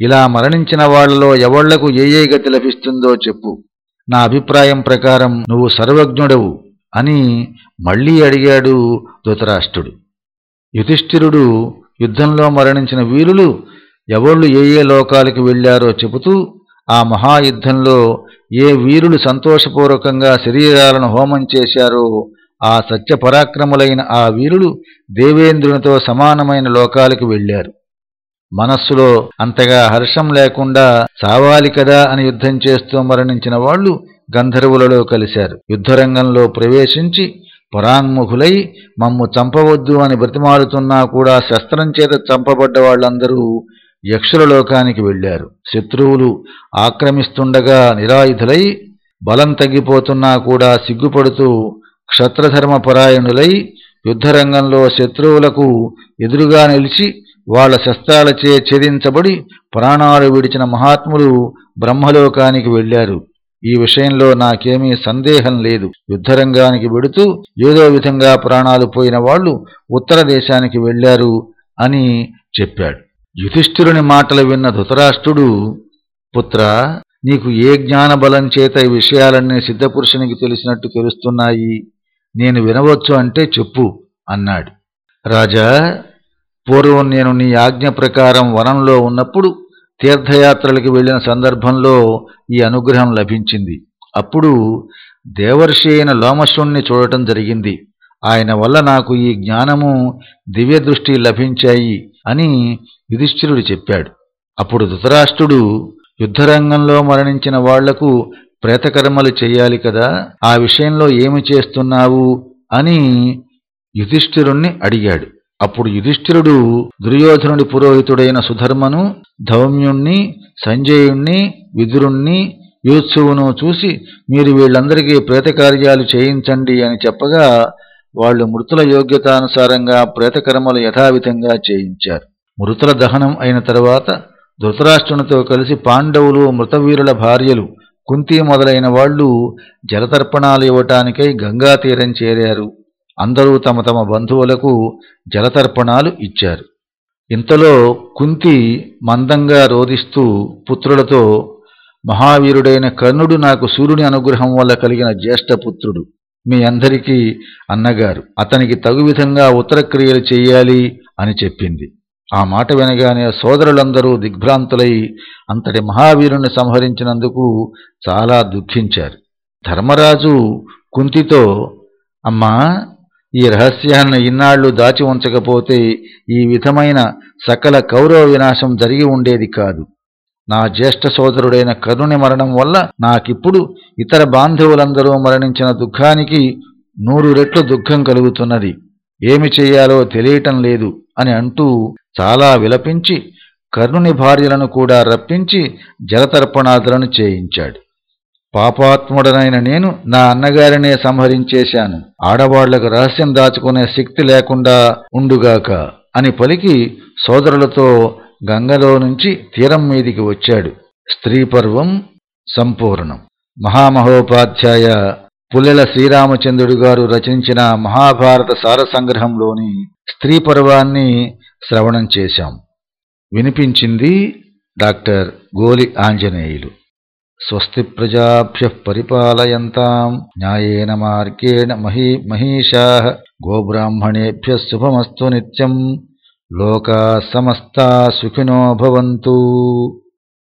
ఇలా మరణించిన వాళ్ళలో ఎవళ్ళకు ఏ ఏ గతి లభిస్తుందో చెప్పు. నా అభిప్రాయం ప్రకారం నువ్వు సర్వజ్ఞుడవు అని మళ్ళీ అడిగాడు ధృతరాష్ట్రుడు. యుధిష్ఠిరుడు యుద్ధంలో మరణించిన వీరులు ఎవళ్ళు ఏ ఏ లోకాలకు వెళ్ళారో చెబుతూ ఆ మహాయుద్ధంలో ఏ వీరులు సంతోషపూర్వకంగా శరీరాలను హోమం చేశారో ఆ సత్యపరాక్రములైన ఆ వీరులు దేవేంద్రునితో సమానమైన లోకాలకు వెళ్ళారు మనస్సులో అంతగా హర్షం లేకుండా సావాలి కదా అని యుద్ధం చేస్తూ మరణించిన వాళ్ళు గంధర్వులలో కలిశారు. యుద్ధరంగంలో ప్రవేశించి పరాంగ్ముఖులై మమ్ము చంపవద్దు అని బ్రతిమాలుతున్నా కూడా శస్త్రం చేత చంపబడ్డ వాళ్ళందరూ యక్షుల లోకానికి వెళ్ళారు శత్రువులు ఆక్రమిస్తుండగా నిరాయుధులై బలం తగ్గిపోతున్నా కూడా సిగ్గుపడుతూ క్షత్రధర్మపరాయణులై యుద్ధరంగంలో శత్రువులకు ఎదురుగా నిలిచి వాళ్ళ శస్త్రాలచే ఛేదించబడి ప్రాణాలు విడిచిన మహాత్ములు బ్రహ్మలోకానికి వెళ్ళారు ఈ విషయంలో నాకేమీ సందేహం లేదు. యుద్ధరంగానికి వెడుతూ ఏదో విధంగా ప్రాణాలు పోయిన వాళ్ళు ఉత్తర దేశానికి వెళ్ళారు అని చెప్పాడు. యుధిష్ఠిరుని మాటలు విన్న ధృతరాష్ట్రుడు పుత్ర నీకు ఏ జ్ఞానబలం చేత ఈ విషయాలన్నీ సిద్ధపురుషునికి తెలిసినట్టు తెలుస్తున్నాయి? నేను వినవచ్చు అంటే చెప్పు అన్నాడు. రాజా పూర్వం నేను నీ ఆజ్ఞ ప్రకారం వనంలో ఉన్నప్పుడు తీర్థయాత్రలకు వెళ్ళిన సందర్భంలో ఈ అనుగ్రహం లభించింది. అప్పుడు దేవర్షి అయిన లోమశుణ్ణి చూడటం జరిగింది. ఆయన వల్ల నాకు ఈ జ్ఞానము దివ్య దృష్టి లభించాయి. అని యుధిష్ఠిరుడు చెప్పాడు. అప్పుడు ధృతరాష్ట్రుడు యుద్ధరంగంలో మరణించిన వాళ్ళకు ప్రేతకర్మలు చెయ్యాలి కదా ఆ విషయంలో ఏమి చేస్తున్నావు అని యుధిష్ఠిరుణ్ణి అడిగాడు. అప్పుడు యుధిష్ఠిరుడు దుర్యోధనుడి పురోహితుడైన సుధర్మను ధౌమ్యుణ్ణి సంజయుణ్ణి విదురుణ్ణి యోత్సువును చూసి మీరు వీళ్ళందరికీ ప్రేతకార్యాలు చేయించండి అని చెప్పగా వాళ్ళు మృతుల యోగ్యతానుసారంగా ప్రేతకర్మలు యథావిధంగా చేయించారు. మృతుల దహనం అయిన తరువాత ధృతరాష్ట్రునితో కలిసి పాండవులు మృతవీరుల భార్యలు కుంతి మొదలైన వాళ్ళు జలతర్పణాలు ఇవ్వటానికై గంగా తీరం చేరారు. అందరూ తమ తమ బంధువులకు జలతర్పణాలు ఇచ్చారు. ఇంతలో కుంతి మందంగా రోధిస్తూ పుత్రులతో మహావీరుడైన కర్ణుడు నాకు సూర్యుని అనుగ్రహం వల్ల కలిగిన జ్యేష్ఠపుత్రుడు మీ అందరికీ అన్నగారు. అతనికి తగు విధంగా ఉత్తరక్రియలు చెయ్యాలి అని చెప్పింది. ఆ మాట వినగానే సోదరులందరూ దిగ్భ్రాంతులై అంతటి మహావీరుణ్ణి సంహరించినందుకు చాలా దుఃఖించారు. ధర్మరాజు కుంతితో అమ్మా ఈ రహస్యాన్ని ఇన్నాళ్ళు దాచి ఉంచకపోతే ఈ విధమైన సకల కౌరవ వినాశం జరిగి ఉండేది కాదు. నా జ్యేష్ఠ సోదరుడైన కరుణి మరణం వల్ల నాకిప్పుడు ఇతర బాంధవులందరూ మరణించిన దుఃఖానికి నూరు రెట్లు దుఃఖం కలుగుతున్నది. ఏమి చెయ్యాలో తెలియటం లేదు అని అంటూ చాలా విలపించి కర్ణుని భార్యలను కూడా రప్పించి జలతర్పణాదులను చేయించాడు. పాపాత్ముడనైన నేను నా అన్నగారినే సంహరించేశాను. ఆడవాళ్ళకు రహస్యం దాచుకునే శక్తి లేకుండా ఉండుగాక అని పలికి సోదరులతో గంగలో నుంచి తీరం మీదికి వచ్చాడు. స్త్రీపర్వం సంపూర్ణం. మహామహోపాధ్యాయ పుల్లెల శ్రీరామచంద్రుడు గారు రచించిన మహాభారత సారసంగ్రహంలోని స్త్రీ పర్వాన్ని శ్రవణం చేశాం. వినిపించింది డాక్టర్ గోలి ఆంజనేయులు. స్వస్తి ప్రజాభ్య పరిపాలయంతాం. న్యాయేన మార్గేణ మహీ మహిషా. గోబ్రాహ్మణేభ్య శుభమస్తు నిత్యం. लोका समस्ता सुखिनो भवन्तु।